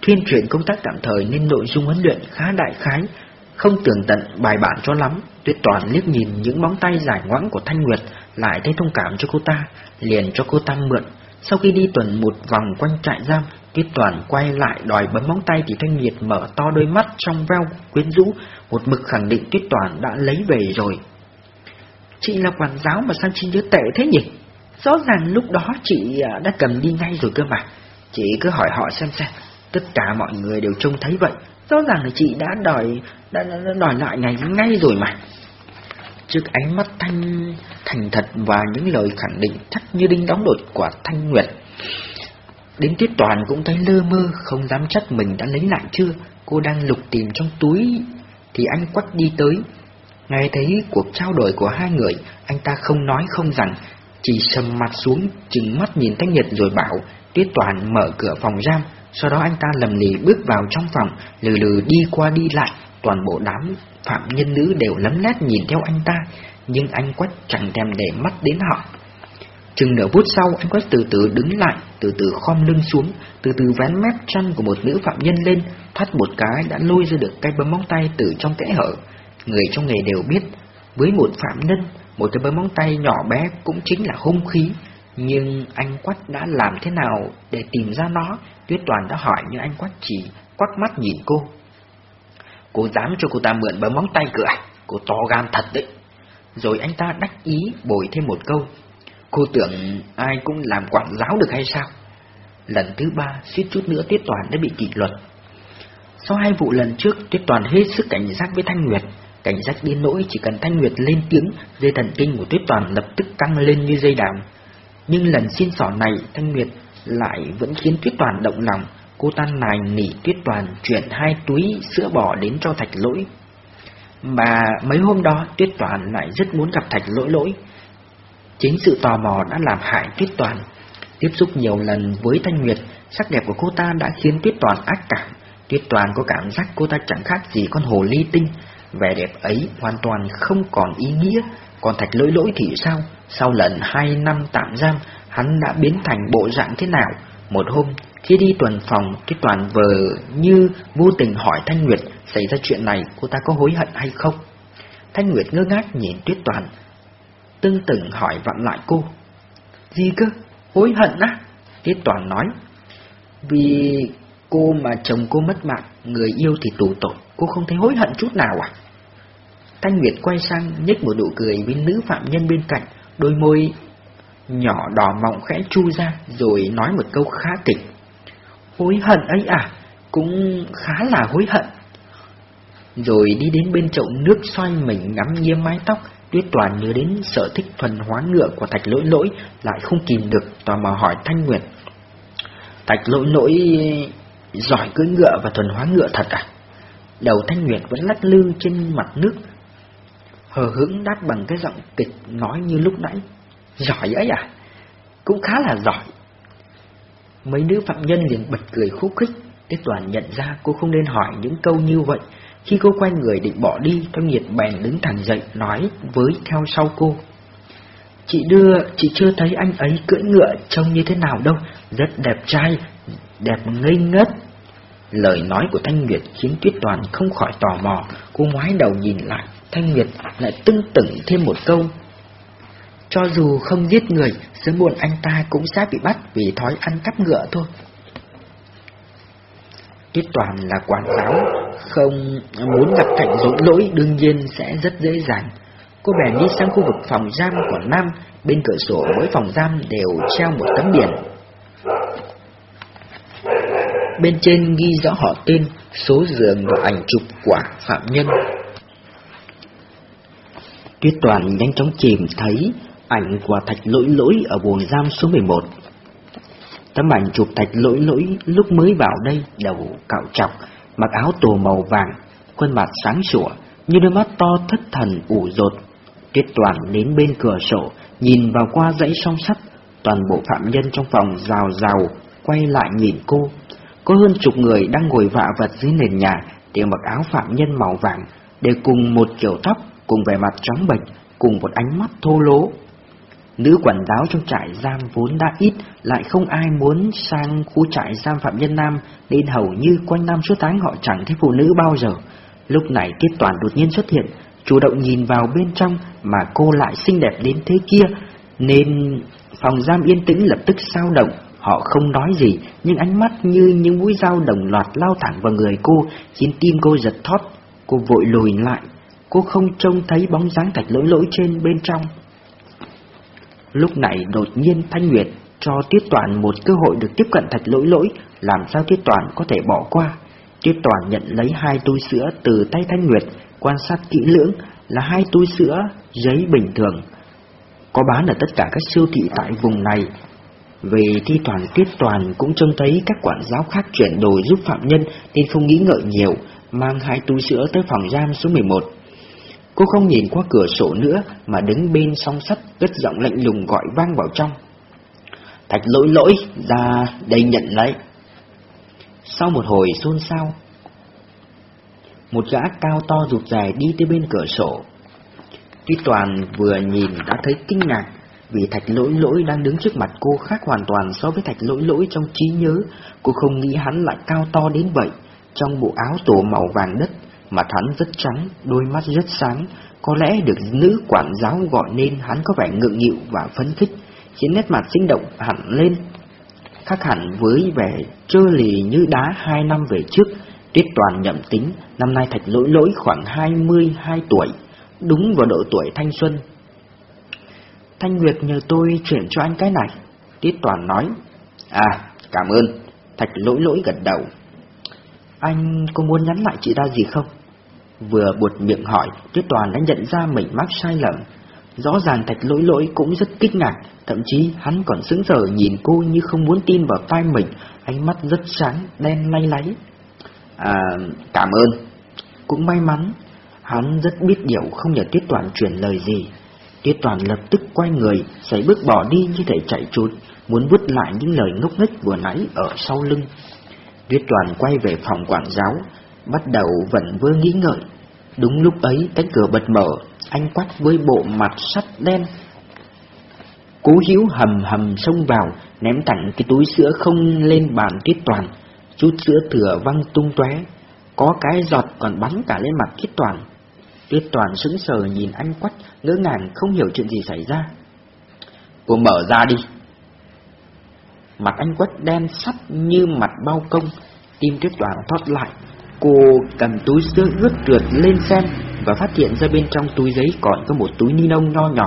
thuyên truyền công tác tạm thời nên nội dung huấn luyện khá đại khái, không tường tận bài bản cho lắm. Tuyết Toàn liếc nhìn những móng tay dài ngoãng của Thanh Nguyệt, lại thấy thông cảm cho cô ta, liền cho cô ta mượn. Sau khi đi tuần một vòng quanh trại giam, Tuyết Toàn quay lại đòi bấm móng tay thì Thanh Nguyệt mở to đôi mắt trong veo quyến rũ, một mực khẳng định Tuyết Toàn đã lấy về rồi. Chị là quản giáo mà sao chị nhớ tệ thế nhỉ? Rõ ràng lúc đó chị à, đã cầm đi ngay rồi cơ mà. Chị cứ hỏi họ xem xem. Tất cả mọi người đều trông thấy vậy. Rõ ràng là chị đã đòi đã, đã, đã đòi lại ngày ngay rồi mà. Trước ánh mắt thanh thành thật và những lời khẳng định chắc như đinh đóng đột của Thanh Nguyệt. Đến Tuyết Toàn cũng thấy lơ mơ, không dám chắc mình đã lấy lại chưa. Cô đang lục tìm trong túi thì anh quắc đi tới, Nghe thấy cuộc trao đổi của hai người, anh ta không nói không rằng, chỉ sầm mặt xuống, chừng mắt nhìn Thanh Nhật rồi bảo, "Tiết Toàn mở cửa phòng giam, sau đó anh ta lầm lì bước vào trong phòng, lừ lừ đi qua đi lại, toàn bộ đám phạm nhân nữ đều lấm lét nhìn theo anh ta, nhưng anh Quách chẳng thèm để mắt đến họ. Chừng nửa phút sau, anh Quách từ từ đứng lại, từ từ khom lưng xuống, từ từ vén mép chân của một nữ phạm nhân lên, thoát một cái đã lôi ra được cái bấm móng tay từ trong kẽ hở. Người trong nghề đều biết, với một phạm nhân, một cái bấm móng tay nhỏ bé cũng chính là hung khí. Nhưng anh Quách đã làm thế nào để tìm ra nó? Tuyết Toàn đã hỏi nhưng anh Quách chỉ quắc mắt nhìn cô. Cô dám cho cô ta mượn bấm móng tay cửa à? Cô to gan thật đấy Rồi anh ta đắc ý bồi thêm một câu Cô tưởng ai cũng làm quản giáo được hay sao Lần thứ ba suýt chút nữa Tuyết Toàn đã bị kỷ luật Sau hai vụ lần trước Tuyết Toàn hết sức cảnh giác với Thanh Nguyệt Cảnh giác điên nỗi chỉ cần Thanh Nguyệt lên tiếng Dây thần kinh của Tuyết Toàn lập tức căng lên như dây đàm Nhưng lần xin sỏ này Thanh Nguyệt lại vẫn khiến Tuyết Toàn động lòng Cô ta nài nỉ Tuyết Toàn chuyển hai túi sữa bò đến cho Thạch Lỗi. Mà mấy hôm đó Tuyết Toàn lại rất muốn gặp Thạch Lỗi Lỗi. Chính sự tò mò đã làm hại Tuyết Toàn. Tiếp xúc nhiều lần với Thanh Nguyệt, sắc đẹp của cô ta đã khiến Tuyết Toàn ác cảm. Tuyết Toàn có cảm giác cô ta chẳng khác gì con hồ ly tinh. Vẻ đẹp ấy hoàn toàn không còn ý nghĩa. Còn Thạch Lỗi Lỗi thì sao? Sau lần hai năm tạm giam, hắn đã biến thành bộ dạng thế nào? Một hôm, khi đi tuần phòng, cái toàn vờ như vô tình hỏi Thanh Nguyệt xảy ra chuyện này cô ta có hối hận hay không. Thanh Nguyệt ngơ ngác nhìn Tuyết Toàn, tương từng hỏi vặn lại cô. Gì cơ? Hối hận á? Tuyết Toàn nói. Vì cô mà chồng cô mất mạng, người yêu thì tù tội, cô không thấy hối hận chút nào à? Thanh Nguyệt quay sang nhếch một nụ cười với nữ phạm nhân bên cạnh, đôi môi nhỏ đỏ mọng khẽ chu ra rồi nói một câu khá kịch. Hối hận ấy à, cũng khá là hối hận. Rồi đi đến bên chậu nước xoay mình ngắm nghiêng mái tóc, Tuyết Toàn nhớ đến sở thích thuần hóa ngựa của Thạch Lỗi Lỗi, lại không kìm được, tò mò hỏi Thanh Nguyệt. Thạch Lỗi Lỗi giỏi cưỡi ngựa và thuần hóa ngựa thật à? Đầu Thanh Nguyệt vẫn lắc lư trên mặt nước, hờ hững đáp bằng cái giọng kịch nói như lúc nãy. Giỏi ấy à? Cũng khá là giỏi. Mấy nữ phạm nhân liền bật cười khúc khích. Tiết Toàn nhận ra cô không nên hỏi những câu như vậy. Khi cô quay người định bỏ đi, Cao Nhiệt bèn đứng thẳng dậy nói với theo sau cô. Chị đưa, chị chưa thấy anh ấy cưỡi ngựa trông như thế nào đâu, rất đẹp trai, đẹp ngây ngất. Lời nói của Thanh Nguyệt khiến Tuyết Toàn không khỏi tò mò, cô ngoái đầu nhìn lại, Thanh Nguyệt lại tưng tửng thêm một câu, cho dù không giết người, sớm muộn anh ta cũng sẽ bị bắt vì thói ăn cắp ngựa thôi. Tiết toàn là quản giáo, không muốn gặp cảnh dối lỗi đương nhiên sẽ rất dễ dàng. Cô bèn đi sang khu vực phòng giam của Nam, bên cửa sổ mỗi phòng giam đều treo một tấm biển. Bên trên ghi rõ họ tên, số giường và ảnh chụp của phạm nhân. Tuyết toàn nhanh chóng chìm thấy ảnh của thạch lỗi lỗi ở buồng giam số 11. Tấm ảnh chụp thạch lỗi lỗi lúc mới vào đây đầu cạo chọc, mặc áo tù màu vàng, khuôn mặt sáng sủa, như đôi mắt to thất thần ủ rột. Tuyết toàn đến bên cửa sổ, nhìn vào qua dãy song sắt, toàn bộ phạm nhân trong phòng rào rào, quay lại nhìn cô. Có hơn chục người đang ngồi vạ vật dưới nền nhà, đều mặc áo phạm nhân màu vàng, đều cùng một kiểu tóc, cùng vẻ mặt trắng bệch, cùng một ánh mắt thô lỗ, Nữ quản giáo trong trại giam vốn đã ít, lại không ai muốn sang khu trại giam phạm nhân nam, nên hầu như quanh năm suốt tháng họ chẳng thấy phụ nữ bao giờ. Lúc này Tiết Toàn đột nhiên xuất hiện, chủ động nhìn vào bên trong mà cô lại xinh đẹp đến thế kia, nên phòng giam yên tĩnh lập tức sao động. Họ không nói gì, nhưng ánh mắt như những mũi dao đồng loạt lao thẳng vào người cô, khiến tim cô giật thót. Cô vội lùi lại, cô không trông thấy bóng dáng thạch lỗi lỗi trên bên trong. Lúc này đột nhiên Thanh Nguyệt cho Tiết Toàn một cơ hội được tiếp cận thạch lỗi lỗi, làm sao Tiết Toàn có thể bỏ qua. Tiết Toàn nhận lấy hai túi sữa từ tay Thanh Nguyệt, quan sát kỹ lưỡng là hai túi sữa giấy bình thường. Có bán ở tất cả các siêu thị tại vùng này. Về thi toàn Tiết Toàn cũng trông thấy các quản giáo khác chuyển đồ giúp phạm nhân nên không nghĩ ngợi nhiều, mang hai túi sữa tới phòng giam số 11. Cô không nhìn qua cửa sổ nữa mà đứng bên song sắt cất giọng lạnh lùng gọi vang vào trong. Thạch lỗi lỗi, ra đây nhận lấy. Sau một hồi xôn xao, một gã cao to rụt dài đi tới bên cửa sổ. Tuy Toàn vừa nhìn đã thấy kinh ngạc, vì thạch lỗi lỗi đang đứng trước mặt cô khác hoàn toàn so với thạch lỗi lỗi trong trí nhớ, cô không nghĩ hắn lại cao to đến vậy. Trong bộ áo tổ màu vàng đất, mặt hắn rất trắng, đôi mắt rất sáng, có lẽ được nữ quản giáo gọi nên hắn có vẻ ngượng nghịu và phấn khích, khiến nét mặt sinh động hẳn lên. Khác hẳn với vẻ trơ lì như đá hai năm về trước, Tuyết Toàn nhậm tính, năm nay thạch lỗi lỗi khoảng 22 tuổi, đúng vào độ tuổi thanh xuân. Thanh Nguyệt nhờ tôi chuyển cho anh cái này, Tuyết Toàn nói. À, cảm ơn, thạch lỗi lỗi gật đầu. Anh có muốn nhắn lại chị ta gì không? Vừa buột miệng hỏi, Tuyết Toàn đã nhận ra mình mắc sai lầm. Rõ ràng thạch lỗi lỗi cũng rất kích ngạc, thậm chí hắn còn sững sờ nhìn cô như không muốn tin vào tai mình, ánh mắt rất sáng, đen lay láy. À, cảm ơn. Cũng may mắn, hắn rất biết điều không nhờ Tuyết Toàn truyền lời gì. Tuyết Toàn lập tức quay người, xảy bước bỏ đi như thể chạy trốn, muốn vứt lại những lời ngốc nghếch vừa nãy ở sau lưng. Tuyết Toàn quay về phòng quản giáo, bắt đầu vẫn vơ nghĩ ngợi. Đúng lúc ấy, cánh cửa bật mở, anh quát với bộ mặt sắt đen. Cố hiếu hầm hầm xông vào, ném thẳng cái túi sữa không lên bàn Tiết Toàn chút sữa thừa văng tung tóe, có cái giọt còn bắn cả lên mặt Tiết Toàn. Tiết Toàn sững sờ nhìn anh quách, ngỡ ngàng không hiểu chuyện gì xảy ra. Cô mở ra đi. Mặt anh quách đen sắt như mặt bao công, tim Tiết Toàn thoát lại. Cô cầm túi sữa ướt trượt lên xem và phát hiện ra bên trong túi giấy còn có một túi ni lông nho nhỏ.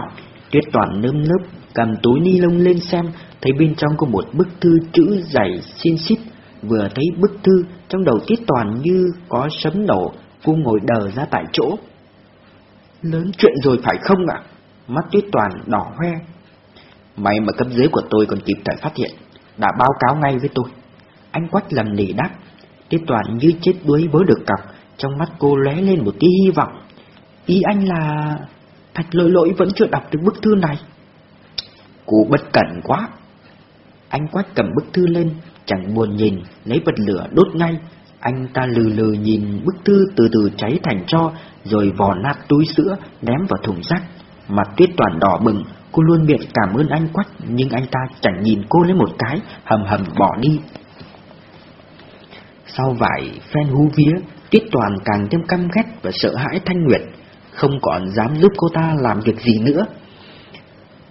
Tuyết Toàn nơm nớp cầm túi ni lông lên xem, thấy bên trong có một bức thư chữ dày xin xít Vừa thấy bức thư, trong đầu tuyết Toàn như có sấm nổ, cô ngồi đờ ra tại chỗ. Lớn chuyện rồi phải không ạ? Mắt tuyết Toàn đỏ hoe. May mà cấp dưới của tôi còn kịp thời phát hiện, đã báo cáo ngay với tôi. Anh quách lầm nỉ đáp, Tiết Toàn như chết đuối với được cặp trong mắt cô lóe lên một tia hy vọng. Ý anh là... Thạch lỗi lỗi vẫn chưa đọc được bức thư này. Cô bất cẩn quá. Anh quách cầm bức thư lên, chẳng buồn nhìn, lấy bật lửa đốt ngay. Anh ta lừ lừ nhìn bức thư từ từ cháy thành tro, rồi vò nát túi sữa, ném vào thùng rác. Mặt tuyết toàn đỏ bừng, cô luôn miệng cảm ơn anh quách, nhưng anh ta chẳng nhìn cô lấy một cái, hầm hầm bỏ đi. Sau vải phen hú vía, tuyết toàn càng thêm căm ghét và sợ hãi Thanh Nguyệt, không còn dám giúp cô ta làm việc gì nữa.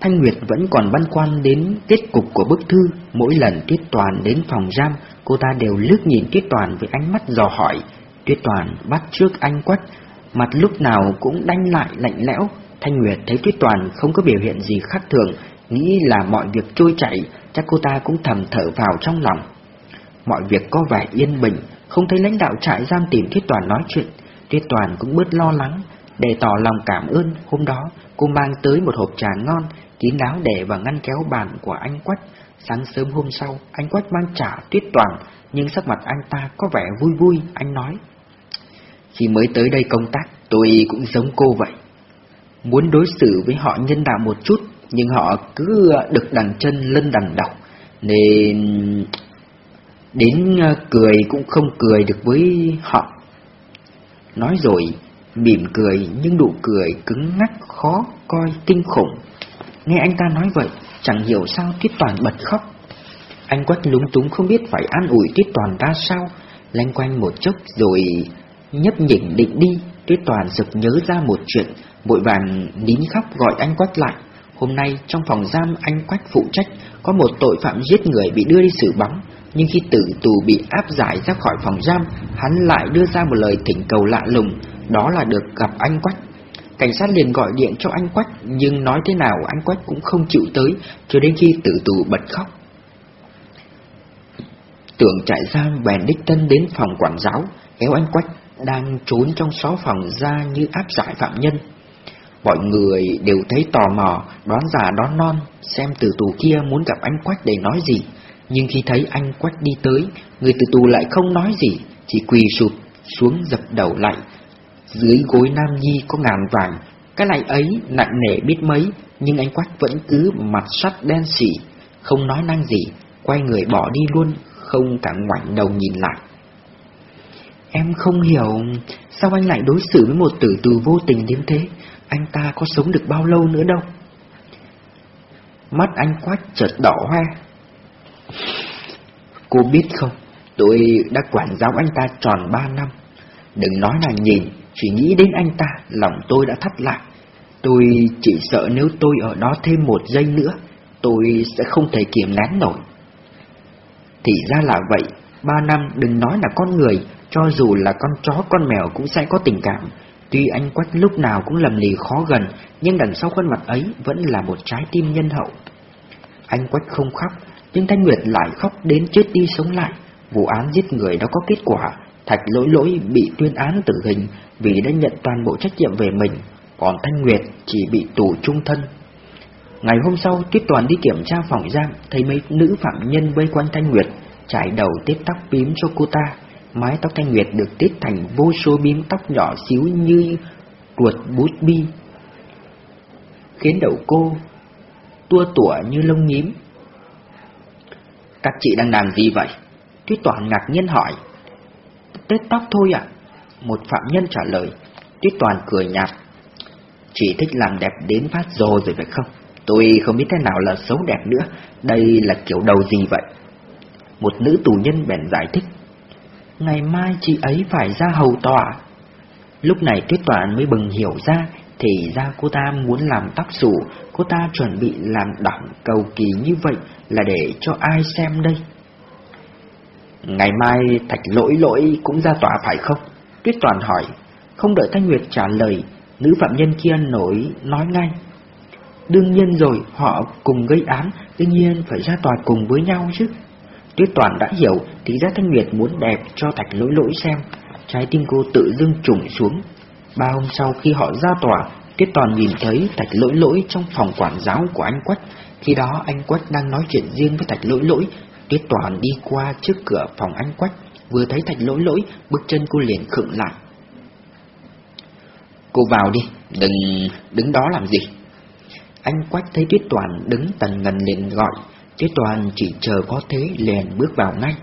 Thanh Nguyệt vẫn còn băn khoăn đến kết cục của bức thư, mỗi lần Tuyết Toàn đến phòng giam, cô ta đều lướt nhìn Tuyết Toàn với ánh mắt dò hỏi. Tuyết Toàn bắt trước anh quách, mặt lúc nào cũng đanh lại lạnh lẽo. Thanh Nguyệt thấy Tuyết Toàn không có biểu hiện gì khác thường, nghĩ là mọi việc trôi chảy, chắc cô ta cũng thầm thở vào trong lòng. Mọi việc có vẻ yên bình, không thấy lãnh đạo trại giam tìm Tuyết Toàn nói chuyện, Tuyết Toàn cũng bớt lo lắng. Để tỏ lòng cảm ơn, hôm đó cô mang tới một hộp trà ngon, kín đáo để vào ngăn kéo bàn của anh Quách. Sáng sớm hôm sau, anh Quách mang trả tuyết toàn, nhưng sắc mặt anh ta có vẻ vui vui, anh nói. Khi mới tới đây công tác, tôi cũng giống cô vậy. Muốn đối xử với họ nhân đạo một chút, nhưng họ cứ được đằng chân lân đằng đọc, nên đến ờ, cười cũng không cười được với họ. Nói rồi, mỉm cười nhưng nụ cười cứng ngắc khó coi kinh khủng. Nghe anh ta nói vậy, chẳng hiểu sao Tiết Toàn bật khóc. Anh quách lúng túng không biết phải an ủi Tiết Toàn ra sao, lanh quanh một chốc rồi nhấp nhỉnh định đi. Tiết Toàn sực nhớ ra một chuyện, vội vàng nín khóc gọi anh quách lại. Hôm nay trong phòng giam anh quách phụ trách có một tội phạm giết người bị đưa đi xử bắn, nhưng khi tử tù bị áp giải ra khỏi phòng giam, hắn lại đưa ra một lời thỉnh cầu lạ lùng, đó là được gặp anh quách. Cảnh sát liền gọi điện cho anh Quách, nhưng nói thế nào anh Quách cũng không chịu tới, cho đến khi tử tù bật khóc. Tưởng trại giam bèn đích thân đến phòng quản giáo, kéo anh Quách đang trốn trong xó phòng ra như áp giải phạm nhân. Mọi người đều thấy tò mò, đoán già đoán non, xem tử tù kia muốn gặp anh Quách để nói gì. Nhưng khi thấy anh Quách đi tới, người tử tù lại không nói gì, chỉ quỳ sụp xuống dập đầu lại, dưới gối Nam Nhi có ngàn vàng, cái này ấy nặng nề biết mấy, nhưng anh Quách vẫn cứ mặt sắt đen xỉ, không nói năng gì, quay người bỏ đi luôn, không cả ngoảnh đầu nhìn lại. Em không hiểu sao anh lại đối xử với một tử tù vô tình đến thế, anh ta có sống được bao lâu nữa đâu. Mắt anh quách chợt đỏ hoe. Cô biết không, tôi đã quản giáo anh ta tròn ba năm. Đừng nói là nhìn, chỉ nghĩ đến anh ta, lòng tôi đã thắt lại. Tôi chỉ sợ nếu tôi ở đó thêm một giây nữa, tôi sẽ không thể kiềm nén nổi. Thì ra là vậy, ba năm đừng nói là con người, cho dù là con chó con mèo cũng sẽ có tình cảm. Tuy anh Quách lúc nào cũng lầm lì khó gần, nhưng đằng sau khuôn mặt ấy vẫn là một trái tim nhân hậu. Anh Quách không khóc, nhưng Thanh Nguyệt lại khóc đến chết đi sống lại. Vụ án giết người đã có kết quả, Thạch lỗi lỗi bị tuyên án tử hình vì đã nhận toàn bộ trách nhiệm về mình, còn Thanh Nguyệt chỉ bị tù trung thân. Ngày hôm sau, Tuyết Toàn đi kiểm tra phòng giam, thấy mấy nữ phạm nhân vây quanh Thanh Nguyệt, trải đầu tết tóc bím cho cô ta. Mái tóc Thanh Nguyệt được tết thành vô số bím tóc nhỏ xíu như ruột bút bi, khiến đầu cô tua tủa như lông nhím. Các chị đang làm gì vậy? Tuyết Toàn ngạc nhiên hỏi. Tết tóc thôi ạ. Một phạm nhân trả lời. Tuyết Toàn cười nhạt. chị thích làm đẹp đến phát rồ rồi phải không? Tôi không biết thế nào là xấu đẹp nữa. Đây là kiểu đầu gì vậy? Một nữ tù nhân bèn giải thích. Ngày mai chị ấy phải ra hầu tòa. Lúc này Tuyết Toàn mới bừng hiểu ra thì ra cô ta muốn làm tóc sủ, cô ta chuẩn bị làm đẳng cầu kỳ như vậy là để cho ai xem đây? Ngày mai Thạch lỗi lỗi cũng ra tòa phải không? Tuyết Toàn hỏi, không đợi Thanh Nguyệt trả lời, nữ phạm nhân kia nổi nói ngay. Đương nhiên rồi, họ cùng gây án, đương nhiên phải ra tòa cùng với nhau chứ. Tuyết Toàn đã hiểu, thì ra Thanh Nguyệt muốn đẹp cho Thạch lỗi lỗi xem, trái tim cô tự dưng trùng xuống, Ba hôm sau khi họ ra tòa, Tiết Toàn nhìn thấy Thạch Lỗi Lỗi trong phòng quản giáo của anh Quách. Khi đó anh Quách đang nói chuyện riêng với Thạch Lỗi Lỗi. Tiết Toàn đi qua trước cửa phòng anh Quách, vừa thấy Thạch Lỗi Lỗi, bước chân cô liền khựng lại. Cô vào đi, đừng đứng đó làm gì. Anh Quách thấy Tuyết Toàn đứng tần ngần liền gọi, Tuyết Toàn chỉ chờ có thế liền bước vào ngay.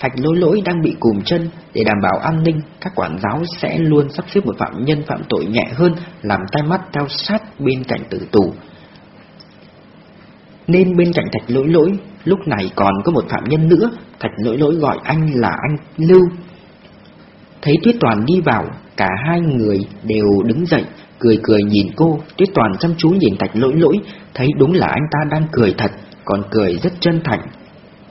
Thạch lỗi lỗi đang bị cùm chân để đảm bảo an ninh, các quản giáo sẽ luôn sắp xếp một phạm nhân phạm tội nhẹ hơn làm tai mắt theo sát bên cạnh tử tù. Nên bên cạnh thạch lỗi lỗi, lúc này còn có một phạm nhân nữa, thạch lỗi lỗi gọi anh là anh Lưu. Thấy Tuyết Toàn đi vào, cả hai người đều đứng dậy, cười cười nhìn cô, Tuyết Toàn chăm chú nhìn thạch lỗi lỗi, thấy đúng là anh ta đang cười thật, còn cười rất chân thành.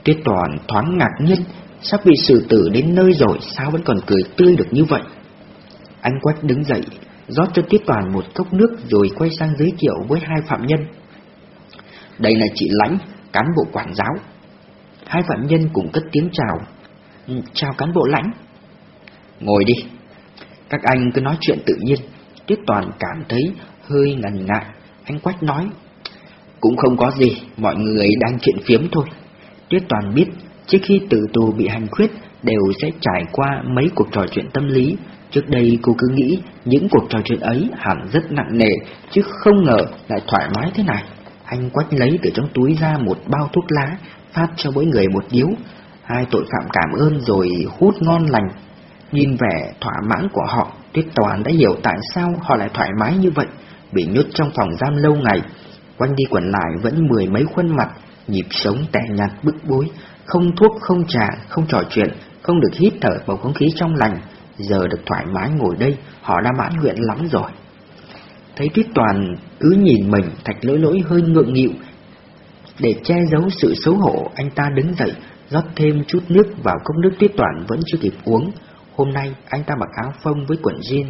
Tuyết Toàn thoáng ngạc nhiên, Sắp bị xử tử đến nơi rồi Sao vẫn còn cười tươi được như vậy? Anh Quách đứng dậy rót cho Tiết Toàn một cốc nước Rồi quay sang giới thiệu với hai phạm nhân. Đây là chị Lãnh Cán bộ quản giáo. Hai phạm nhân cùng cất tiếng chào. Ừ, chào cán bộ Lãnh. Ngồi đi. Các anh cứ nói chuyện tự nhiên. Tiết Toàn cảm thấy hơi ngần ngại. Anh Quách nói Cũng không có gì Mọi người đang chuyện phiếm thôi. Tuyết Toàn biết Trước khi tử tù bị hành khuyết đều sẽ trải qua mấy cuộc trò chuyện tâm lý. Trước đây cô cứ nghĩ những cuộc trò chuyện ấy hẳn rất nặng nề, chứ không ngờ lại thoải mái thế này. Anh quách lấy từ trong túi ra một bao thuốc lá, phát cho mỗi người một điếu. Hai tội phạm cảm ơn rồi hút ngon lành. Nhìn vẻ thỏa mãn của họ, Tuyết Toàn đã hiểu tại sao họ lại thoải mái như vậy. Bị nhốt trong phòng giam lâu ngày, quanh đi quẩn lại vẫn mười mấy khuôn mặt, nhịp sống tẻ nhạt bức bối, không thuốc, không trà, không trò chuyện, không được hít thở bầu không khí trong lành. Giờ được thoải mái ngồi đây, họ đã mãn nguyện lắm rồi. Thấy Tuyết Toàn cứ nhìn mình, thạch lỗi lỗi hơi ngượng nghịu. Để che giấu sự xấu hổ, anh ta đứng dậy, rót thêm chút nước vào cốc nước Tuyết Toàn vẫn chưa kịp uống. Hôm nay, anh ta mặc áo phông với quần jean.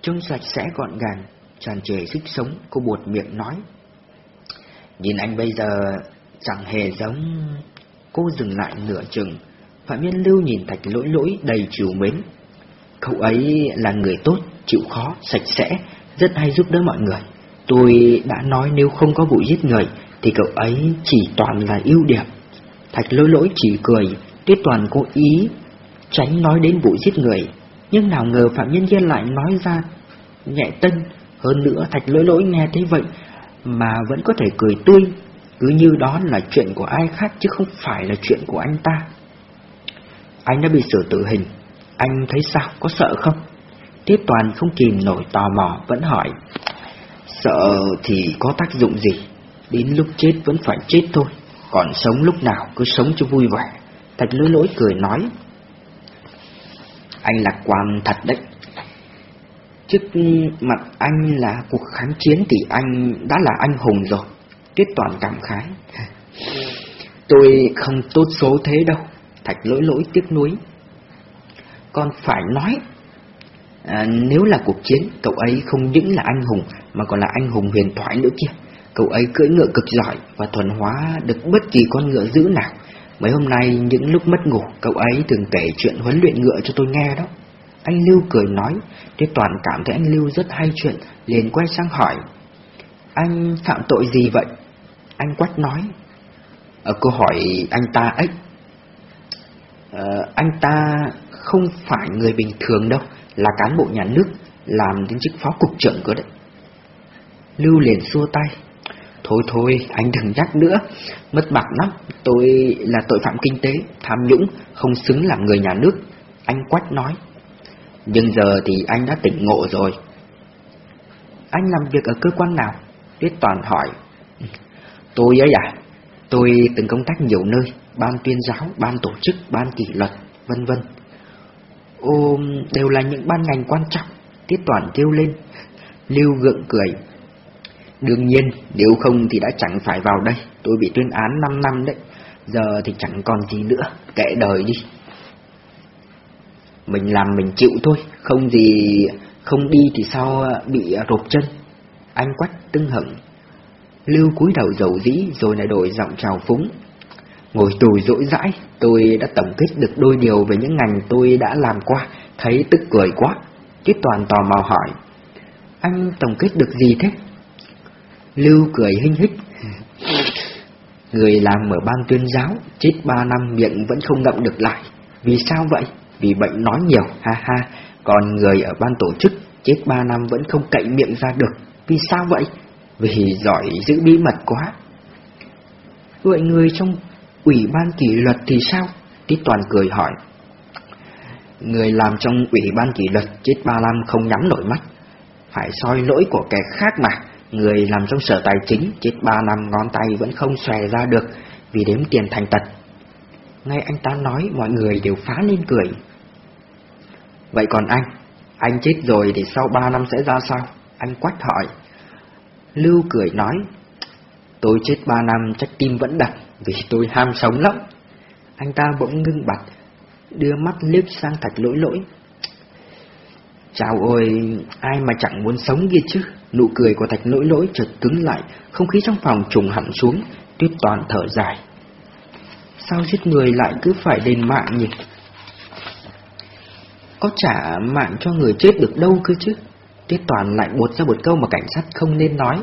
Trông sạch sẽ gọn gàng, tràn trề sức sống, cô buột miệng nói. Nhìn anh bây giờ chẳng hề giống Cô dừng lại nửa chừng, Phạm Nhân Lưu nhìn Thạch lỗi lỗi đầy chiều mến. Cậu ấy là người tốt, chịu khó, sạch sẽ, rất hay giúp đỡ mọi người. Tôi đã nói nếu không có vụ giết người, thì cậu ấy chỉ toàn là ưu điểm. Thạch lỗi lỗi chỉ cười, Tuyết Toàn cố ý tránh nói đến vụ giết người, nhưng nào ngờ Phạm Nhân kia lại nói ra nhẹ tân. Hơn nữa Thạch lỗi lỗi nghe thấy vậy mà vẫn có thể cười tươi, cứ như đó là chuyện của ai khác chứ không phải là chuyện của anh ta. Anh đã bị xử tử hình, anh thấy sao, có sợ không? Tiết Toàn không kìm nổi tò mò, vẫn hỏi. Sợ thì có tác dụng gì, đến lúc chết vẫn phải chết thôi, còn sống lúc nào cứ sống cho vui vẻ. Thạch lỗi lỗi cười nói. Anh lạc quan thật đấy. Trước mặt anh là cuộc kháng chiến thì anh đã là anh hùng rồi. Tuyết toàn cảm khái. Tôi không tốt số thế đâu. Thạch lỗi lỗi tiếc nuối. Con phải nói, à, nếu là cuộc chiến, cậu ấy không những là anh hùng mà còn là anh hùng huyền thoại nữa kia. Cậu ấy cưỡi ngựa cực giỏi và thuần hóa được bất kỳ con ngựa dữ nào. Mấy hôm nay những lúc mất ngủ, cậu ấy thường kể chuyện huấn luyện ngựa cho tôi nghe đó. Anh Lưu cười nói, Tuyết Toàn cảm thấy anh Lưu rất hay chuyện, liền quay sang hỏi. Anh phạm tội gì vậy? Anh quách nói. À, câu hỏi anh ta ấy. À, anh ta không phải người bình thường đâu, là cán bộ nhà nước, làm đến chức phó cục trưởng cơ đấy. Lưu liền xua tay. Thôi thôi, anh đừng nhắc nữa, mất bạc lắm, tôi là tội phạm kinh tế, tham nhũng, không xứng làm người nhà nước. Anh quách nói. Nhưng giờ thì anh đã tỉnh ngộ rồi. Anh làm việc ở cơ quan nào? Tuyết Toàn hỏi. Tôi ấy à? Dạ, tôi từng công tác nhiều nơi, ban tuyên giáo, ban tổ chức, ban kỷ luật, vân vân. Ô, đều là những ban ngành quan trọng, Tiết Toàn kêu lên. Lưu gượng cười. Đương nhiên, nếu không thì đã chẳng phải vào đây, tôi bị tuyên án 5 năm đấy. Giờ thì chẳng còn gì nữa, kệ đời đi. Mình làm mình chịu thôi, không gì không đi thì sao à, bị rộp chân. Anh quách tưng hận. Lưu cúi đầu dầu dĩ rồi lại đổi giọng trào phúng. Ngồi tù dỗi dãi, tôi đã tổng kết được đôi điều về những ngành tôi đã làm qua, thấy tức cười quá. Tiết toàn tò mò hỏi. Anh tổng kết được gì thế? Lưu cười hinh hích. Người làm ở ban tuyên giáo, chết ba năm miệng vẫn không ngậm được lại. Vì sao vậy? Vì bệnh nói nhiều, ha ha. Còn người ở ban tổ chức, chết ba năm vẫn không cậy miệng ra được. Vì sao vậy? Vì giỏi giữ bí mật quá. Vậy người trong ủy ban kỷ luật thì sao? Tiết Toàn cười hỏi. Người làm trong ủy ban kỷ luật chết ba năm không nhắm nổi mắt. Phải soi lỗi của kẻ khác mà. Người làm trong sở tài chính chết ba năm ngón tay vẫn không xòe ra được vì đếm tiền thành tật. Ngay anh ta nói mọi người đều phá lên cười. Vậy còn anh? Anh chết rồi thì sau ba năm sẽ ra sao? Anh quách hỏi. Lưu cười nói. Tôi chết ba năm chắc tim vẫn đập vì tôi ham sống lắm. Anh ta bỗng ngưng bặt, đưa mắt liếc sang thạch lỗi lỗi. Chào ôi, ai mà chẳng muốn sống kia chứ? Nụ cười của thạch lỗi lỗi chợt cứng lại, không khí trong phòng trùng hẳn xuống, tuyết toàn thở dài. Sao giết người lại cứ phải đền mạng nhỉ? Có trả mạng cho người chết được đâu cơ chứ? Tiết toàn lại buột ra một câu mà cảnh sát không nên nói.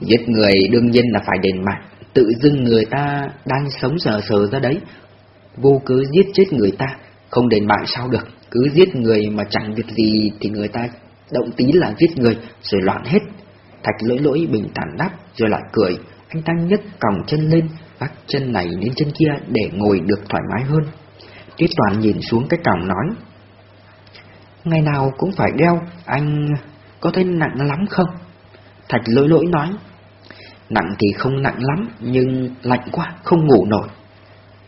Giết người đương nhiên là phải đền mạng, tự dưng người ta đang sống sờ sờ ra đấy. Vô cớ giết chết người ta, không đền mạng sao được, cứ giết người mà chẳng việc gì thì người ta động tí là giết người, rồi loạn hết. Thạch lỗi lỗi bình thản đáp, rồi lại cười, anh ta nhấc còng chân lên, vắt chân này đến chân kia để ngồi được thoải mái hơn. Tiết toàn nhìn xuống cái còng nói, Ngày nào cũng phải đeo, anh có thấy nặng lắm không? Thạch lỗi lỗi nói, Nặng thì không nặng lắm, nhưng lạnh quá, không ngủ nổi.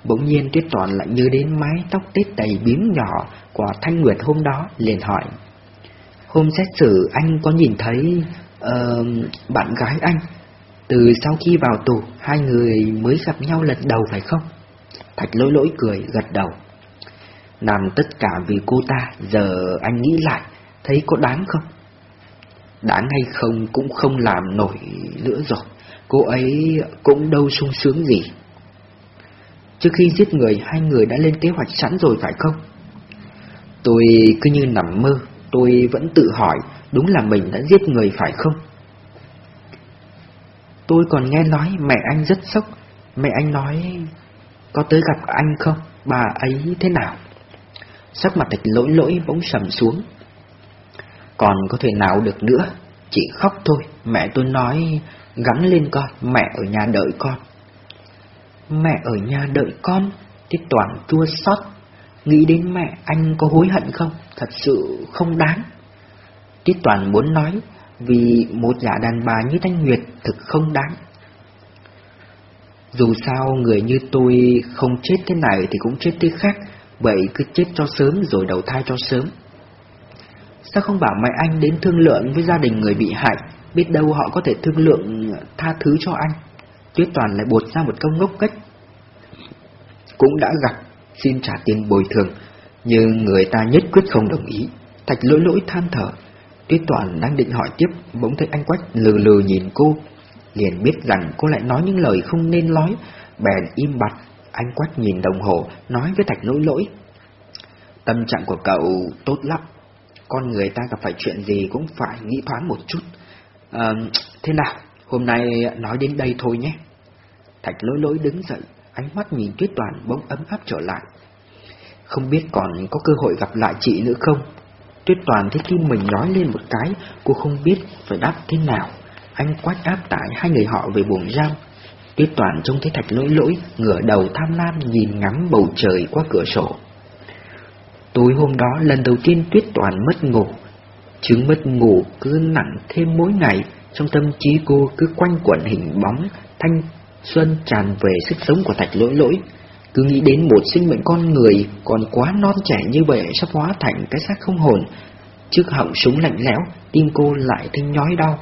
Bỗng nhiên Tuyết Toàn lại nhớ đến mái tóc tết đầy bím nhỏ của Thanh Nguyệt hôm đó, liền hỏi. Hôm xét xử anh có nhìn thấy uh, bạn gái anh, từ sau khi vào tù, hai người mới gặp nhau lần đầu phải không? Thạch lỗi lỗi cười, gật đầu. Làm tất cả vì cô ta, giờ anh nghĩ lại, thấy có đáng không? Đáng hay không cũng không làm nổi nữa rồi cô ấy cũng đâu sung sướng gì. Trước khi giết người, hai người đã lên kế hoạch sẵn rồi phải không? Tôi cứ như nằm mơ, tôi vẫn tự hỏi đúng là mình đã giết người phải không? Tôi còn nghe nói mẹ anh rất sốc, mẹ anh nói có tới gặp anh không, bà ấy thế nào? Sắc mặt thạch lỗi lỗi bỗng sầm xuống. Còn có thể nào được nữa, chỉ khóc thôi, mẹ tôi nói Gắn lên con, mẹ ở nhà đợi con. Mẹ ở nhà đợi con, thì Toàn chua xót Nghĩ đến mẹ anh có hối hận không? Thật sự không đáng. Tiết Toàn muốn nói, vì một giả đàn bà như Thanh Nguyệt thực không đáng. Dù sao người như tôi không chết thế này thì cũng chết thế khác, vậy cứ chết cho sớm rồi đầu thai cho sớm. Sao không bảo mẹ anh đến thương lượng với gia đình người bị hại, biết đâu họ có thể thương lượng tha thứ cho anh. Tuyết Toàn lại bột ra một câu ngốc cách. Cũng đã gặp, xin trả tiền bồi thường, nhưng người ta nhất quyết không đồng ý. Thạch lỗi lỗi than thở. Tuyết Toàn đang định hỏi tiếp, bỗng thấy anh Quách lừ lừ nhìn cô, liền biết rằng cô lại nói những lời không nên nói, bèn im bặt. Anh quát nhìn đồng hồ, nói với Thạch lỗi lỗi. Tâm trạng của cậu tốt lắm, con người ta gặp phải chuyện gì cũng phải nghĩ thoáng một chút. À, thế nào, hôm nay nói đến đây thôi nhé. Thạch lỗi lỗi đứng dậy, ánh mắt nhìn tuyết toàn bỗng ấm áp trở lại. Không biết còn có cơ hội gặp lại chị nữa không? Tuyết toàn thấy tim mình nói lên một cái, cô không biết phải đáp thế nào. Anh quát áp tải hai người họ về buồng giam. Tuyết toàn trông thấy thạch lỗi lỗi, ngửa đầu tham lam nhìn ngắm bầu trời qua cửa sổ. Tối hôm đó lần đầu tiên Tuyết Toàn mất ngủ. Chứng mất ngủ cứ nặng thêm mỗi ngày, trong tâm trí cô cứ quanh quẩn hình bóng, thanh xuân tràn về sức sống của thạch lỗi lỗi. Cứ nghĩ đến một sinh mệnh con người còn quá non trẻ như vậy sắp hóa thành cái xác không hồn. Trước họng súng lạnh lẽo, tim cô lại thấy nhói đau.